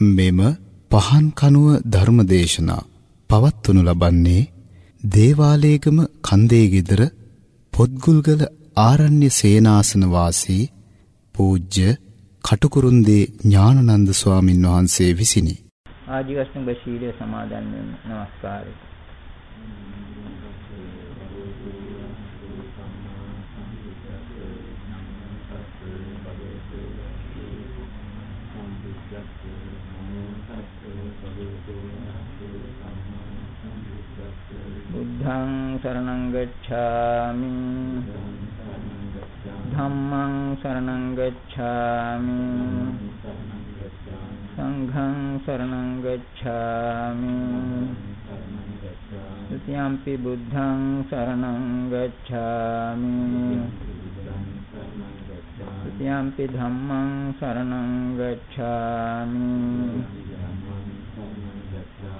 මෙම පහන් කනුව ධර්මදේශනා පවත්වනු ලබන්නේ දේවාලේගම කන්දේ গিදර පොත්ගුල්ගල ආරණ්‍ය සේනාසන වාසී පූජ්‍ය කටුකුරුන්දී ඥානනන්ද ස්වාමින් වහන්සේ විසිනි. ආජීවස්තුංග ශීලය සමාදන් වෙන නමස්කාරය. බුද්ධං සරණං ගච්ඡාමි. ධම්මං සරණං ගච්ඡාමි. සංඝං සරණං ගච්ඡාමි. ත්‍යාම්පි බුද්ධං සරණං ගච්ඡාමි. ත්‍යාම්පි ධම්මං සරණං ගච්ඡාමි.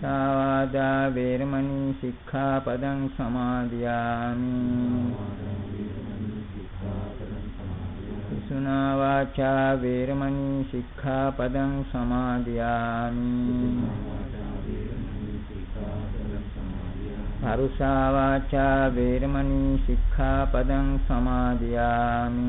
මුසාවාදා වේරමණී සික්ඛාපදං සමාදියාමි. සුනා වාචා වේරමණී සික්ඛාපදං සමාදියාමි. පරුසා වාචා වේරමණී සික්ඛාපදං සමාදියාමි.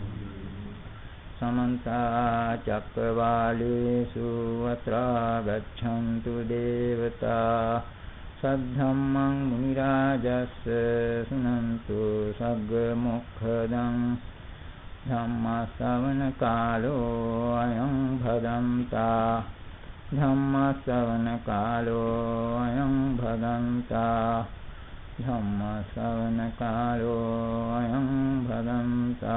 समन्ता चक्रवालेषु अत्रा गच्छन्तु देवता सद्धम्मं मुनिराजस्य शृणन्तु सग्मुखदं धम्मश्रवणकालो अयं भदन्ता धम्मश्रवणकालो अयं भदन्ता धम्मश्रवणकालो अयं भदन्ता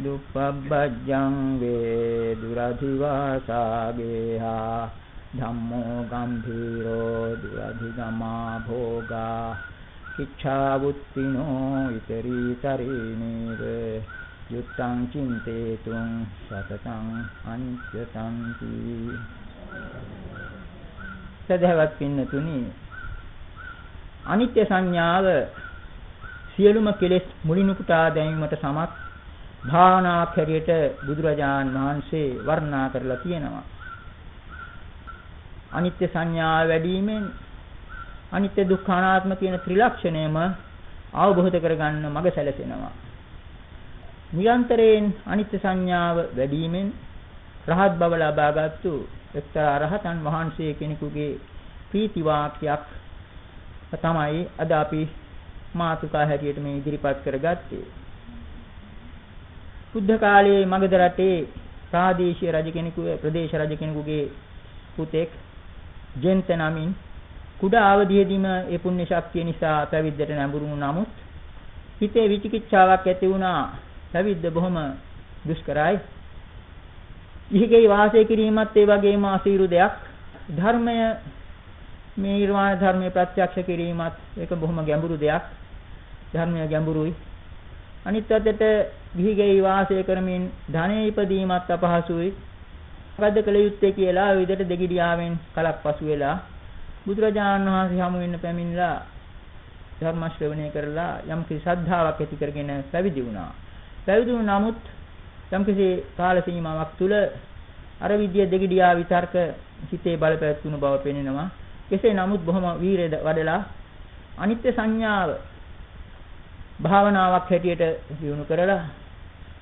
දුප්පබ්බජ්ජං වේ දුරධිවාසාගේහා ධම්මෝ ගම්භීරෝ දුරධිගමා භෝගා ඉච්ඡාවුත්තිනෝ ඉතරීතරේනේව යුත්තං චින්තේතුං සතතං අනිත්‍යතං සදහවත් පින්නතුනි අනිත්‍ය සංඥාව සියලුම කෙලෙස් මුලිනුපුටා දැමීමට සමත් භාවනාවක් හැටියට බුදුරජාන් වහන්සේ වර්ණනා කරලා තියෙනවා. අනිත්‍ය සංඥා වැඩිවීමෙන් අනිත්‍ය දුක්ඛ අනාත්ම කියන ත්‍රිලක්ෂණයම අවබෝධ කරගන්න මඟ සැලසෙනවා. නිරන්තරයෙන් අනිත්‍ය සංඥාව වැඩිවීමෙන් රහත් බව ලබාගත්තු එක්තරා රහතන් වහන්සේ කෙනෙකුගේ ප්‍රීති වාක්‍යයක් තමයි අද අපි මාතුකා හැටියට මේ ඉදිරිපත් කරගත්තේ. බුද්ධ කාලයේ මගධ රටේ ප්‍රාදේශීය රජ කෙනෙකුගේ ප්‍රදේශ රජ කෙනෙකුගේ පුතෙක් ජෙන්ත නමින් කුඩා අවධියේදීම ඒ පුණ්‍ය ශක්තිය නිසා පැවිද්දට නැඹුරුණු නමුත් හිතේ විචිකිච්ඡාවක් ඇති වුණා. පැවිද්ද බොහොම දුෂ්කරයි. ඉහිගේ වාසය කිරීමත් ඒ වගේම අසීරු දෙයක්. ධර්මය මේ නිර්වාණ ධර්මයේ ප්‍රත්‍යක්ෂ කිරීමත් ඒක බොහොම ගැඹුරු දෙයක්. ධර්මය ගැඹුරුයි. අනිත් අතට ගිහිගෙයි වාසය කරමින් ධනෙ ඉපදීමත් අපහසුයි. මොකද්ද කළ යුත්තේ කියලා විදිහට දෙගිඩියාවෙන් කලක් පසු වෙලා බුදුරජාණන් වහන්සේ හමු වෙන්න පැමිණලා ධර්ම ශ්‍රවණය කරලා යම් කිසි ශ්‍රද්ධාවක් ඇති කරගෙන පැවිදි වුණා. පැවිදි වුණ නමුත් යම් කිසි කාල සීමාවක් තුල අර විද්‍ය දෙගිඩියා විතර්ක හිතේ බලපෑතුණු බව පෙනෙනවා. කෙසේ නමුත් බොහොම වීරය වඩලා අනිත්‍ය සංඥාව භාවනාවක් හැටියට දියුණු කරලා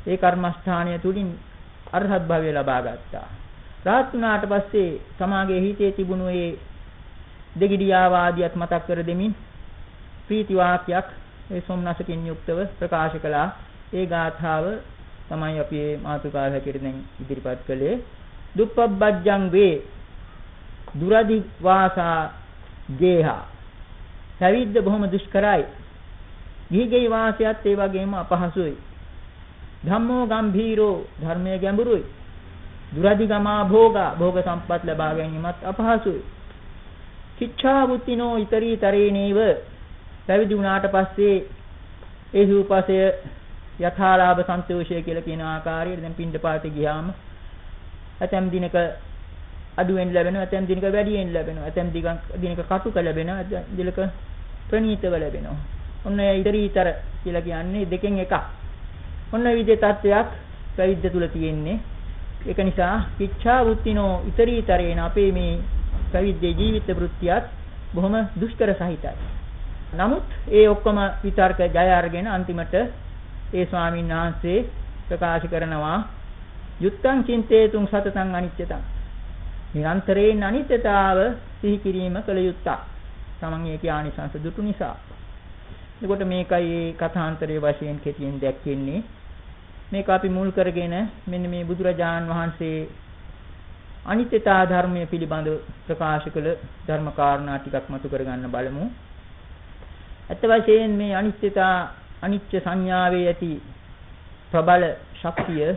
ඒ කර්මස්ථානය තුලින් අරහත් භාවය ලබා ගත්තා. රාහත් වුණාට පස්සේ සමාගයේ හිතේ තිබුණු ඒ දෙගිඩියාවාදියත් මතක් කර දෙමින් ප්‍රීති වාක්‍යයක් ඒ සොම්නසකින් යුක්තව ප්‍රකාශ කළා. ඒ ගාථාව තමයි අපි මේ මාතෘකාව හැටියට දැන් ඉදිරිපත් කළේ. දුප්පබ්බජ්ජං වේ දුරදි වාසා ගේහා. පැවිද්ද බොහොම දුෂ්කරයි. ගිහිගෙයි වාසයත් ඒ වගේම අපහසුයි. ධම්මෝ ගම්භීරෝ ධර්මයේ ගැඹුරුයි. දුරදිගමා භෝගා භෝග සම්පත් ලබා ගැනීමත් අපහසුයි. කිච්ඡා බුද්ධිනෝ ඊතරීතරේනේව පැවිදි වුණාට පස්සේ ඒ රූපසය යථාලාභ සන්තෝෂය කියලා කියන ආකාරයට දැන් පින්ඩපාතේ ගියාම ඇතැම් දිනක අඩුවෙන් ලැබෙනවා ඇතැම් දිනක වැඩියෙන් ලැබෙනවා ඇතැම් දිනක කටුක ලැබෙනවා දිනක ප්‍රණීතව ලැබෙනවා ඔන්න ඊතරීතර කියලා කියන්නේ දෙකෙන් එකක් ඔන්න විදිහේ තත්වයක් පැවිද්ද තුල තියෙන්නේ ඒක නිසා කිච්ඡා වුත්තිනෝ ඊතරීතරේන අපේ මේ පැවිද්දේ ජීවිත වෘත්තියත් බොහොම දුෂ්කර සහිතයි. නමුත් ඒ ඔක්කොම විතර්ක ජය අරගෙන අන්තිමට ඒ ස්වාමීන් වහන්සේ ප්‍රකාශ කරනවා යුත්තං චින්තේතුං සතතං අනිත්‍යතං. නිරන්තරයෙන් අනිත්‍යතාව සිහි කිරීම කළ යුත්තක්. තමන් ඒකේ ආනිසංස දුටු නිසා. එතකොට මේකයි මේ කථාන්තරයේ වශයෙන් කෙටියෙන් දැක්වෙන්නේ. මේක අපි මුල් කරගෙන මෙන්න මේ බුදුරජාන් වහන්සේ අනිත්‍යතා ධර්මයේ පිළිබඳව ප්‍රකාශ කළ ධර්ම කාරණා ටිකක් මතු කරගන්න බලමු. අත් වශයෙන් මේ අනිත්‍යතා අනිත්‍ය සංඥාවේ ඇති ප්‍රබල ශක්තිය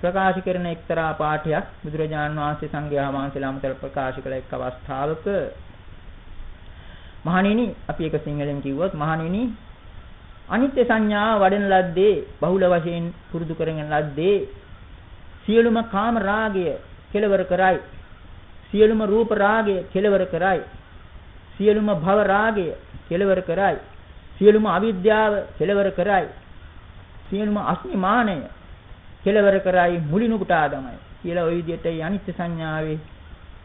ප්‍රකාශ කරන එක්තරා පාඨයක් බුදුරජාණන් වහන්සේ සංඝයා වහන්සේලා අමතර ප්‍රකාශ කළ එක් අවස්ථාවක මහණෙනි අපි ඒක සිංහලෙන් කිව්වොත් මහණෙනි අනිත්‍ය සංඥා වඩන ලද්දේ බහුල වශයෙන් පුරුදු කරගෙන ලද්දේ සියලුම කාම රාගය කෙලවර කරයි. සියලුම රූප රාගය කෙලවර කරයි. සියලුම භව රාගය කෙලවර කරයි. සියලුම අවිද්‍යාව කෙලවර කරයි. සියලුම අස්මිමානය කෙලවර කරයි මුලිනුපුටා දමයි. කියලා ওই විදිහට අනිත්‍ය සංඥාවේ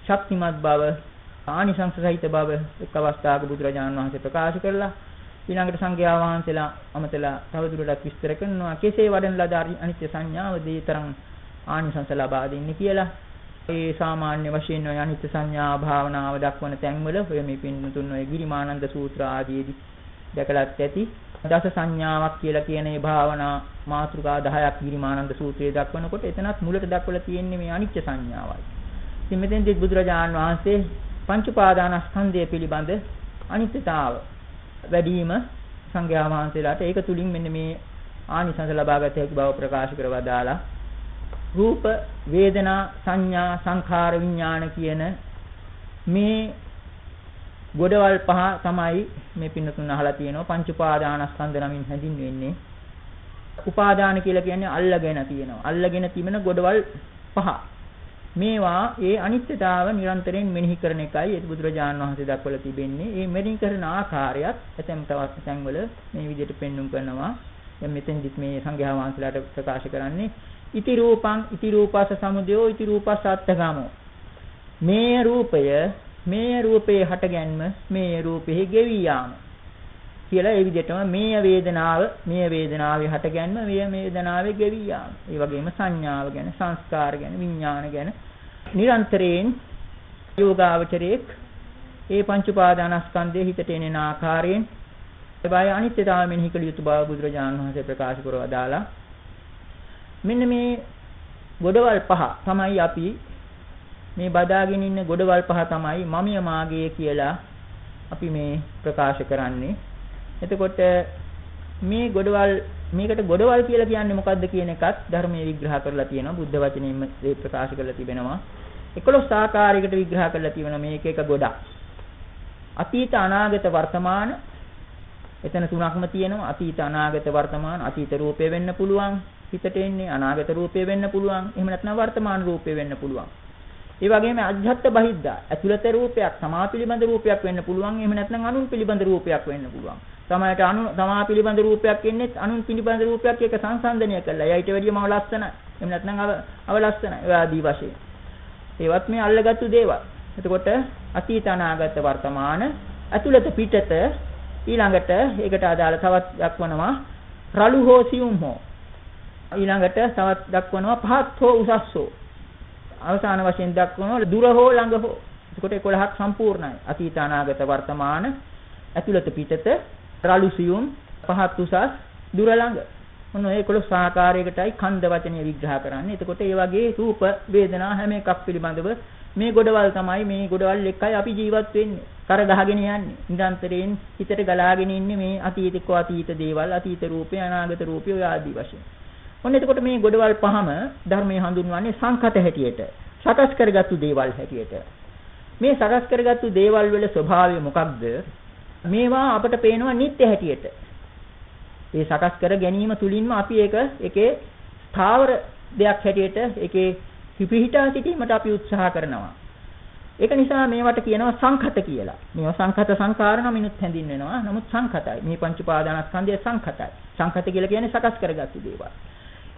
ශක්තිමත් බව ආනිසංස සහිත බව එක් අවස්ථාවක බුදුරජාණන් වහන්සේ ප්‍රකාශ කළා. ඊළඟට සංඝයා වහන්සේලා අමතලා තවදුරටත් විස්තර කරනවා කෙසේ වඩන ලද අනිත්‍ය සංඥාව දේතරම් ආනිසංස ලබා දෙන්නේ කියලා. ඒ සාමාන්‍ය වශයෙන් ඔය අනිත්‍ය සංඥා භාවනාව දක්වන තැන්වල ඔය මේ පින්තුන් ඔය ගිරිමානන්ද සූත්‍ර ආදීදී දැකලත් ඇති දස සංඥාවක් කියලා කියන මේ භාවනා මාතෘකා 10ක් ගිරිමානන්ද සූත්‍රයේ දක්වනකොට එතනත් මුලට දක්වලා තියෙන්නේ මේ අනිත්‍ය සංඥාවයි. ඉතින් මෙතෙන්දී බුදුරජාණන් වහන්සේ පංච උපාදානස්කන්ධය පිළිබඳ අනිත්‍යතාව වැඩිම සංඝයා වහන්සේලාට ඒක තුලින් මෙන්න මේ ආනිසංස ලබාගත හැකි බව ප්‍රකාශ කරවදාලා රූප වේදනා සංඥා සංඛාර විඥාන කියන මේ ගොඩවල් පහ තමයි මේ පින්නතුන් අහලා තියෙනවා පංච උපාදානස්කන්ධ නමින් හැඳින්වෙන්නේ. උපාදාන කියලා කියන්නේ අල්ලගෙන තියෙනවා. අල්ලගෙන තිබෙන ගොඩවල් පහ. මේවා ඒ අනිත්‍යතාව නිරන්තරයෙන් මෙනෙහි කරන එකයි ඒ බුදුරජාණන් වහන්සේ දක්වලා තිබෙන්නේ. මේ මෙනෙහි කරන ආකාරයත් ඇතැම් තවත් තැන්වල මේ විදිහට පෙන්눔 කරනවා. දැන් මෙතෙන්දිත් මේ සංඝයා වහන්සේලාට ප්‍රකාශ කරන්නේ ඉති රූපං ඉති රූපස සමුදයෝ ඉති රූපස් අත්තගාමෝ මේ රූපය මේ රූපේ හටගැන්ම මේ රූපෙහි ගෙවි යාම කියලා ඒ විදිහටම මේ වේදනාව මේ වේදනාවේ හටගැන්ම මේ වේදනාවේ ගෙවි යාම. ඒ වගේම සංඥාව ගැන සංස්කාර ගැන විඥාන ගැන. නිරන්තරයෙන් යෝගාවචරයේක් ඒ පංච උපාදානස්කන්ධයේ හිතට එන ආකාරයෙන් ඒ අනිත්‍යතාවය මෙනෙහි කළ යුතු බව බුදුරජාණන් වහන්සේ ප්‍රකාශ කරවදාලා මෙන්න මේ ගොඩවල් පහ තමයි අපි මේ බදාගෙන ඉන්න ගොඩවල් පහ තමයි මමිය මාගේ කියලා අපි මේ ප්‍රකාශ කරන්නේ. එතකොට මේ ගොඩවල් මේකට ගොඩවල් කියලා කියන්නේ මොකද්ද කියන එකත් ධර්මයේ විග්‍රහ කරලා තියෙනවා. බුද්ධ වචනයෙන්ම ඒ ප්‍රකාශ කරලා තිබෙනවා. 11 ආකාරයකට විග්‍රහ කරලා තියෙනවා මේක එක ගොඩක්. අතීත අනාගත වර්තමාන එතන තුනක්ම තියෙනවා. අතීත අනාගත වර්තමාන අතීත රූපේ වෙන්න පුළුවන්. හිතට එන්නේ අනාගත රූපේ වෙන්න පුළුවන්. එහෙම නැත්නම් වර්තමාන රූපේ වෙන්න පුළුවන්. ඒ වගේම අජ්ජත් බහිද්දා ඇතුළත රූපයක් තමා පිළිබඳ රූපයක් වෙන්න පුළුවන් එහෙම නැත්නම් අනුන් පිළිබඳ රූපයක් වෙන්න පුළුවන් තමයට අනු තමා පිළිබඳ රූපයක් එන්නේ අනුන් පිළිබඳ රූපයක් එක සංසන්දනය කළා. එයිට වැඩියම ලස්සනයි. එහෙම නැත්නම් අව අව ලස්සනයි. ඒ ආදී වශයෙන්. ඒවත් මේ අල්ලගත්තු දේවල්. එතකොට අතීත අනාගත වර්තමාන ඇතුළත පිටත ඊළඟට ඒකට අදාළ තවත් දක්වනවා රළු හෝ සියුම් හෝ ඊළඟට තවත් දක්වනවා පහත් හෝ උසස් හෝ අවසාන වශයෙන් දක්වනවා දුර හෝ ළඟ හෝ. එතකොට 11ක් සම්පූර්ණයි. අතීත අනාගත වර්තමාන ඇතුළත පිටත රළු සියුම් පහත් උසස් දුර ළඟ. මොන ඔය 11 ආකාරයකටයි කන්ද වචනය විග්‍රහ කරන්නේ. එතකොට ඒ වගේ රූප වේදනා හැම එකක් පිළිබඳව මේ ගොඩවල් තමයි මේ ගොඩවල් එක්කයි අපි ජීවත් වෙන්නේ. කර ගහගෙන යන්නේ. නිරන්තරයෙන් හිතට ගලාගෙන ඉන්නේ මේ අතීතික අතීත දේවල්, අතීත රූපේ, අනාගත රූපේ ඔය ආදී වශයෙන්. ඔන්න එතකොට මේ ගොඩවල් පහම ධර්මයේ හඳුන්වන්නේ සංකත හැටියට. සකස් කරගත්තු දේවල් හැටියට. මේ සකස් කරගත්තු දේවල් වල ස්වභාවය මොකක්ද? මේවා අපට පේනවා නිත්‍ය හැටියට. ඒ සකස් කර ගැනීම තුලින්ම අපි ඒක එකේ ස්ථාවර දෙයක් හැටියට ඒකේ පිහිටා සිටීමට අපි උත්සාහ කරනවා. ඒක නිසා මේවට කියනවා සංඛත කියලා. මේවා සංඛත සංකාර නමිනුත් හැඳින්වෙනවා. නමුත් සංඛතයි. මේ පංච උපාදානස්කන්ධය සංඛතයි. සංඛත කියලා කියන්නේ සකස් කරගත්තු දේවල්.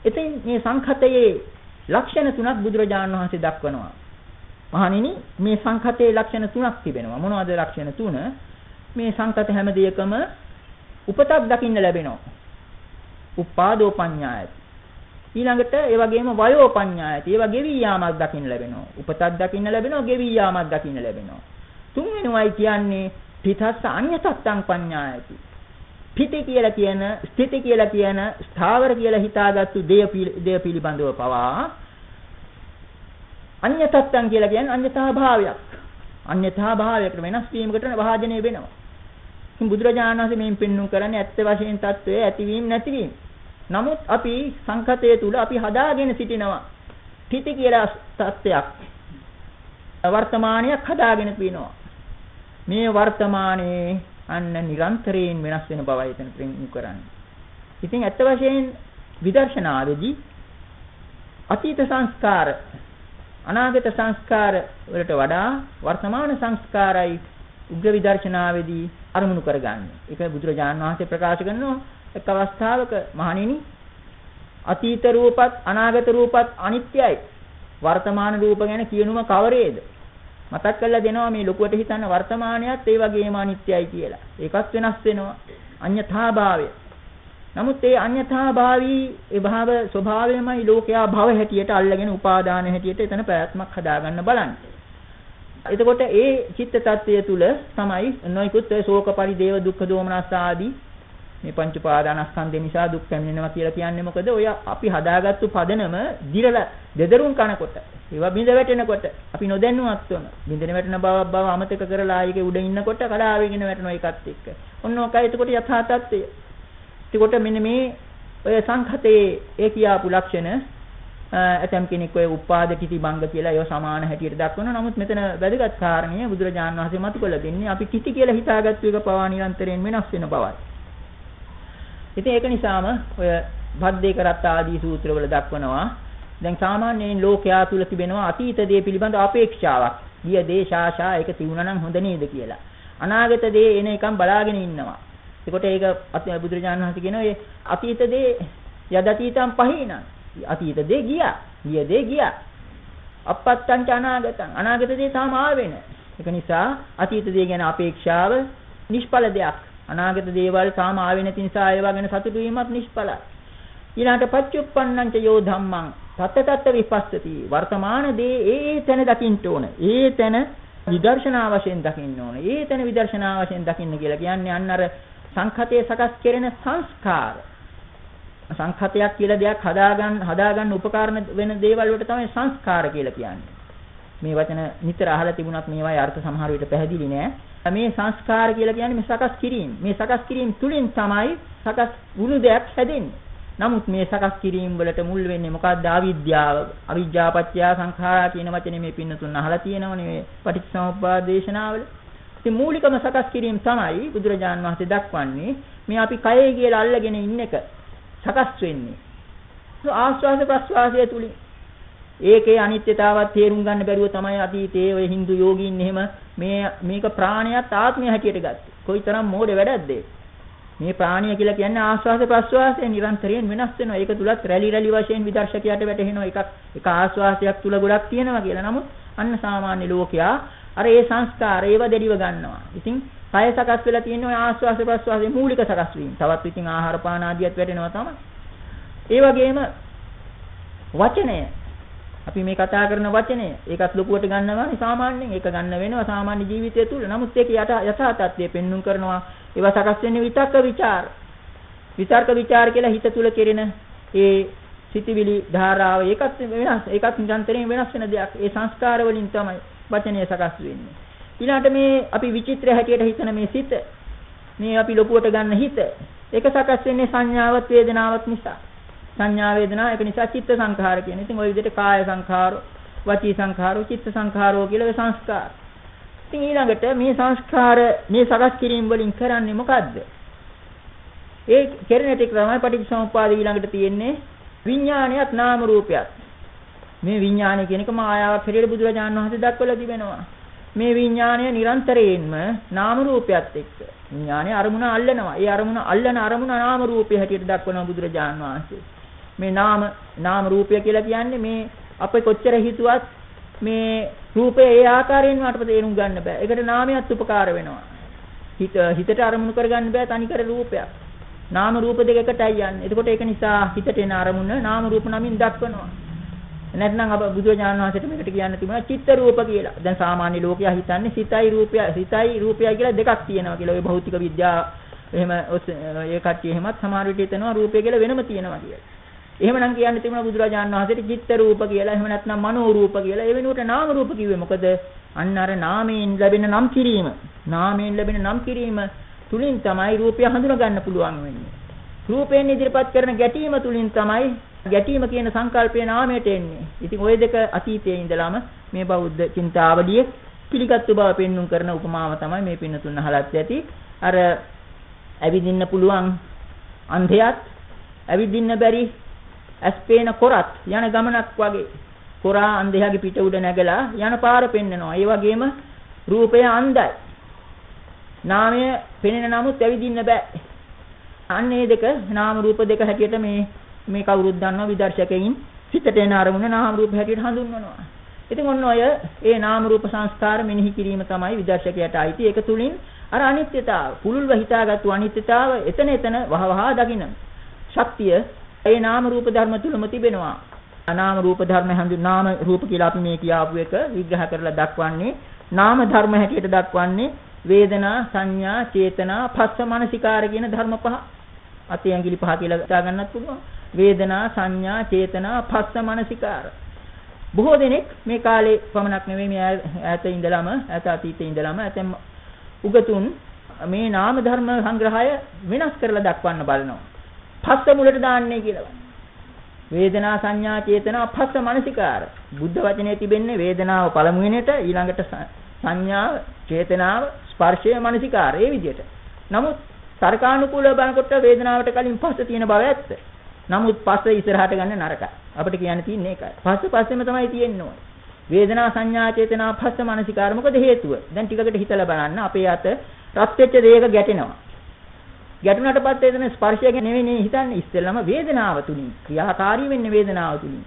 ඉතින් මේ සංඛතයේ ලක්ෂණ තුනක් බුදුරජාණන් වහන්සේ දක්වනවා. මහණෙනි මේ සංඛතයේ ලක්ෂණ තුනක් තිබෙනවා. මොනවද ලක්ෂණ තුන? මේ සංකත හැම දෙයකම උපතක් දකින්න ලැබෙනවා. උපාදෝ පඤ්ඤායති. ඊළඟට ඒ වගේම වයෝ පඤ්ඤායති. ඒවා ගෙවි යාමක් දකින්න ලැබෙනවා. උපතක් දකින්න ලැබෙනවා, ගෙවි යාමක් දකින්න ලැබෙනවා. තුන්වෙනුවයි කියන්නේ පිටස්ස අඤ්ඤතත්තං පඤ්ඤායති. පිටි කියලා කියන, ස්ථಿತಿ කියලා කියන, ස්ථාවර කියලා හිතාගත්තු දෙය පිළිබඳව පවා අඤ්ඤතත්තං කියලා කියන්නේ අඤ්ඤතා භාවයක්. අන්‍යථා භාවයකට වෙනස් වීමකට භාජනය වෙනවා. ඉතින් බුදුරජාණන් වහන්සේ මේන් පෙන්වු කරන්නේ ඇත්ත වශයෙන් தત્ත්වය ඇතිවීම නැතිවීම. නමුත් අපි සංකතය තුල අපි හදාගෙන සිටිනවා. තිති කියලා தත්වයක්. වර්තමානයක් හදාගෙන පිනවා. මේ වර්තමානයේ අන්න නිරන්තරයෙන් වෙනස් වෙන බවයි එතන ප්‍රේමු කරන්නේ. ඉතින් ඇත්ත වශයෙන් විදර්ශනාවේදී අතීත සංස්කාර අනාගත සංස්කාර වලට වඩා වර්තමාන සංස්කාරයි උග්‍ර විදර්ශනාවේදී අරමුණු කරගන්නේ. ඒක බුදුරජාණන් වහන්සේ ප්‍රකාශ කරනවා එක් අවස්ථාවක මහණෙනි අතීත රූපත් අනාගත රූපත් අනිත්‍යයි. වර්තමාන රූප ගැන කියනුම කවරේද? මතක් කරලා දෙනවා මේ ලොකුවට හිතන්න වර්තමානයත් ඒ වගේම අනිත්‍යයි කියලා. ඒකත් වෙනස් වෙනවා. අඤ්‍යථා භාවය. නමුත් ඒ අඤ්‍යථා භාවී ඒ භාව ස්වභාවයමයි ලෝකයා භව හැටියට අල්ලගෙන උපාදාන හැටියට එතන පැවැත්මක් හදාගන්න බලන්නේ. එතකොට ඒ චිත්ත tattya තුල තමයි නොයිකුත් ශෝක පරිදේව දුක්ඛ දෝමනස් ආදී මේ පංච උපාදානස්කන්ධය නිසා දුක් පැමිණෙනවා කියලා කියන්නේ මොකද? ඔය අපි හදාගත්තු පදනම දිරලා දෙදරුම් කනකොට ඒවා බිඳ වැටෙනකොට අපි නොදැනුවත්වම බිඳෙන වැටෙන බව බව අමතක කරලා ආයේ උඩ ඉන්නකොට කලාවෙගෙන වැටෙන එකත් එක්ක. ඔන්න ඔකයි එතකොට යථා තත්ත්වය. එතකොට මෙන්න මේ ඔය සංඛතේ ඒ කියාපු ලක්ෂණ ඇතම් කෙනෙක් ඔය උපාද කිති භංග කියලා ඒව සමාන හැටියට දක්වනවා. නමුත් මෙතන වැදගත් කාරණය බුදුරජාණන් වහන්සේ මතු කළ දෙන්නේ අපි කිති කියලා හිතාගත්තු එක පවා නිරන්තරයෙන් වෙනස් වෙන බවයි. ඉතින් ඒක නිසාම ඔය භද්දේක රත් ආදී සූත්‍රවල දක්වනවා දැන් සාමාන්‍යයෙන් ලෝකයා තුල තිබෙනවා අතීත දේ පිළිබඳ අපේක්ෂාවක්. ගිය දේ ශාෂා ඒක තිබුණා නම් හොඳ නේද කියලා. අනාගත දේ එන එකම් බලාගෙන ඉන්නවා. එතකොට ඒක බුදුරජාණන් වහන්සේ කියනවා ඒ අතීත දේ යදතීතම් පහිනං අතීත දේ ගියා. ගිය දේ ගියා. අපත්තං ච අනාගතං. අනාගත දේ තාම ආවේ නැහැ. ඒක නිසා අතීත දේ ගැන අපේක්ෂාව නිෂ්ඵල දෙයක්. අනාගත දේවල් තාම ආවේ නැති නිසා ඒවා ගැන සතුටු වීමත් නිෂ්ඵලයි. ඊළඟට පච්චුප්පන්නං ච යෝ ධම්මං තත්ත තත්ත විපස්සති. වර්තමාන දේ ඒ ඒ තැන දකින්න ඕන. ඒ තැන විදර්ශනා වශයෙන් දකින්න ඕන. ඒ තැන විදර්ශනා වශයෙන් දකින්න කියලා කියන්නේ අන්න අර සංඛතයේ සකස් කෙරෙන සංස්කාර සංඛතයක් කියලා දෙයක් හදාගන්න හදාගන්න උපකරණ වෙන දේවල් වලට තමයි සංස්කාර කියලා කියන්නේ. මේ වචන නිතර අහලා තිබුණත් මේවායේ අර්ථ සමහර විට පැහැදිලි නෑ. මේ සංස්කාර කියලා කියන්නේ මේ සකස් කිරීම. මේ සකස් කිරීම තුලින් තමයි සකස් වුණු දෙයක් හැදෙන්නේ. නමුත් මේ සකස් කිරීම වලට මුල් වෙන්නේ මොකක්ද? අවිද්‍යාව. අවිජ්ජාපච්චය සංඛාරා කියන වචනේ මේ පින්නතුන් අහලා තියෙනවනේ මේ පටිච්චසමුප්පාද දේශනාවල. ඉතින් මූලිකම සකස් කිරීම තමයි බුදුරජාන් වහන්සේ දක්වන්නේ මේ අපි කයේ කියලා අල්ලගෙන ඉන්න එක සකස් වෙන්නේ. ආස්වාද ප්‍රස්වාසය තුලින් ඒකේ අනිත්‍යතාවත් තේරුම් ගන්න බැරුව තමයි අතීතයේ ඔය Hindu යෝගීන් එහෙම මේ මේක ප්‍රාණයත් ආත්මය හැටියට ගත්තේ. කොයිතරම් මෝඩ වැඩක්ද මේ ප්‍රාණිය කියලා කියන්නේ ආස්වාද ප්‍රස්වාසය නිරන්තරයෙන් වෙනස් වෙනවා. ඒක තුලත් රැලි රැලි වශයෙන් විදර්ශකයාට වැටහෙනවා. එකක් එක ආස්වාසයක් තුල ගොඩක් තියෙනවා කියලා. නමුත් අන්න සාමාන්‍ය ලෝකයා අර ඒ සංස්කාර ඒව දෙඩිව ගන්නවා. ඉතින් කය සකස් වෙලා තියෙන ඔය ආස්වාස ප්‍රස්වාසයේ මූලික සකස් වීම. තවත් ඉතින් ආහාර පාන ආදියත් වැඩෙනවා තමයි. ඒ වගේම වචනය අපි මේ කතා කරන වචනය ඒකත් ලොකුවට ගන්නවා සාමාන්‍යයෙන් ඒක ගන්න වෙනවා සාමාන්‍ය ජීවිතය තුළ. නමුත් ඒක යට යථා තත්ත්වයේ පෙන්눔 කරනවා. ඒවා සකස් වෙන්නේ විතක්ක ਵਿਚාර. විතර්ක ਵਿਚාර කියලා හිත තුළ කෙරෙන ඒ සිතිවිලි ධාරාව ඒකත් වෙනස්. ඒකත් නිරන්තරයෙන් වෙනස් වෙන දෙයක්. ඒ සංස්කාර වලින් තමයි වචනය සකස් වෙන්නේ. ඊළාට මේ අපි විචිත්‍ර හැටියට හිතන මේ සිත මේ අපි ලොකුවට ගන්න හිත ඒක සකස් වෙන්නේ සංඥාවත් වේදනාවත් නිසා. සංඥා වේදනා ඒක නිසා චිත්ත සංඛාර කියන. ඉතින් ওই විදිහට කාය සංඛාරෝ, වචී සංඛාරෝ, චිත්ත සංඛාරෝ කියලා ඒ සංස්කාර. ඉතින් ඊළඟට මේ සංස්කාර මේ සකස් කිරීම වලින් කරන්නේ මොකද්ද? ඒ කෙරෙන ටික තමයි පටිච්චසමුප්පාද ඊළඟට තියෙන්නේ විඥානයත් නාම රූපයත්. මේ විඥානය කියන එක මායාවක් හැටියට බුදුරජාණන් වහන්සේ දක්වලා තිබෙනවා. මේ විඥානය නිරන්තරයෙන්ම නාම රූපයත් එක්ක විඥානය අරමුණ අල්ලනවා. ඒ අරමුණ අල්ලන අරමුණ නාම රූපය හැටියට දක්වනවා බුදුරජාණන් වහන්සේ. මේ නාම නාම රූපය කියලා කියන්නේ මේ අපේ කොච්චර හිතුවත් මේ රූපය ඒ ආකාරයෙන්ම අපිට තේරුම් ගන්න බෑ. ඒකට නාමයක් උපකාර වෙනවා. හිත හිතට අරමුණු කරගන්න බෑ තනිකර රූපයක්. නාම රූප දෙක එකටයි යන්නේ. එතකොට ඒක නිසා හිතට එන අරමුණ නාම රූප නමින් දක්වනවා. නැත්නම් අප බුදුරජාණන් වහන්සේට මේකට කියන්න තිබුණා චිත්ත රූප කියලා. දැන් සාමාන්‍ය ලෝකයා හිතන්නේ සිතයි රූපය සිතයි රූපයයි කියලා දෙකක් තියෙනවා කියලා. ඔය භෞතික විද්‍යාව එහෙම ඒ කට්ටිය එහෙමත් සමහර විට හිතනවා රූපය කියලා වෙනම තියෙනවා කියලා. එහෙමනම් කියන්න තිබුණා බුදුරජාණන් වහන්සේට චිත්ත රූප කියලා එහෙම නැත්නම් මනෝ රූප කියලා. ඒ වෙනුවට නාම රූප කිව්වේ මොකද? අන්න අර නාමයෙන් ලැබෙන නම් කිරීම. නාමයෙන් ලැබෙන නම් කිරීම තුලින් තමයි රූපය හඳුනා ගන්න පුළුවන් වෙන්නේ. රූපයෙන් ඉදිරිපත් කරන ගැටීම තුලින් තමයි ගැටීම කියන සංකල්පය නාමයට එන්නේ. ඉතින් ওই දෙක අතීතයේ ඉඳලාම මේ බෞද්ධ චින්තාවලියේ පිළිගත්තු බව පෙන්눔 කරන උපමාව තමයි මේ පින්නතුන් අහලත් ඇති. අර ඇවිදින්න පුළුවන් අන්ධයත් ඇවිදින්න බැරි ඇස් පේන කොරත් යන ගමනක් වගේ කොරා අන්ධයාගේ පිට උඩ නැගලා යන පාර පෙන්නනවා. ඒ වගේම රූපය අන්ධයි. නාමය පෙනෙන නමුත් ඇවිදින්න බෑ. අන්න ඒ දෙක නාම රූප දෙක හැටියට මේ මේ කවුරුත් දන්නවා විදර්ශකයින් සිතට එන අරමුණ නාම රූප හැටියට හඳුන්වනවා. ඉතින් ඔන්න ඔය ඒ නාම රූප සංස්කාර මෙනෙහි කිරීම තමයි විදර්ශකයට අයිති. ඒක තුලින් අර අනිත්‍යතාව, පුලුල්ව හිතාගත්තු අනිත්‍යතාව එතන එතන වහවහ දකින්න. ශක්තිය ඒ නාම රූප ධර්ම තුලම තිබෙනවා. නාම රූප ධර්ම හඳු නාම රූප කියලා අපි මේ කියාපු එක විග්‍රහ කරලා දක්වන්නේ නාම ධර්ම හැටියට දක්වන්නේ වේදනා සංඥා චේතනා පස්ස මනසිකාර කියන ධර්ම පහ අතේ ඇඟිලි පහ කියලා හිතා ගන්නත් පුළුවන් වේදනා සංඥා චේතනා පස්ස මනසිකාර බොහෝ දෙනෙක් මේ කාලේ පමණක් නෙවෙයි මේ ඈත ඉඳලම ඈත අතීතේ ඉඳලම ඇතැම් උගතුන් මේ නාම ධර්ම සංග්‍රහය වෙනස් කරලා දක්වන්න බලනවා පස්ස මුලට දාන්නේ කියලා. වේදනා සංඥා චේතනා පස්ස මනසිකාර. බුද්ධ වචනේ තිබෙන්නේ වේදනාව පළමුවෙනට ඊළඟට සංඥාව, චේතනාව, ස්පර්ශය, මනසිකාර. ඒ විදිහට. නමුත් තර්කානුකූලව බලනකොට වේදනාවට කලින් පස්ස තියෙන බව ඇත්ත. නමුත් පස්ස ඉස්සරහට ගන්න නරකයි. අපිට කියන්න තියෙන්නේ ඒකයි. පස්ස පස්සෙම තමයි තියෙන්නේ. වේදනා සංඥා චේතනා පස්ස මනසිකාර මොකද හේතුව? දැන් ටිකකට හිතලා බලන්න අපේ අත රත් වෙච්ච දෙයක ගැටෙනවා. ගැටුණට පස්සේ එතන ස්පර්ශය ගැන නෙවෙයි හිතන්නේ ඉස්සෙල්ලම වේදනාව තුලින් ක්‍රියාකාරී වෙන්නේ වේදනාව තුලින්.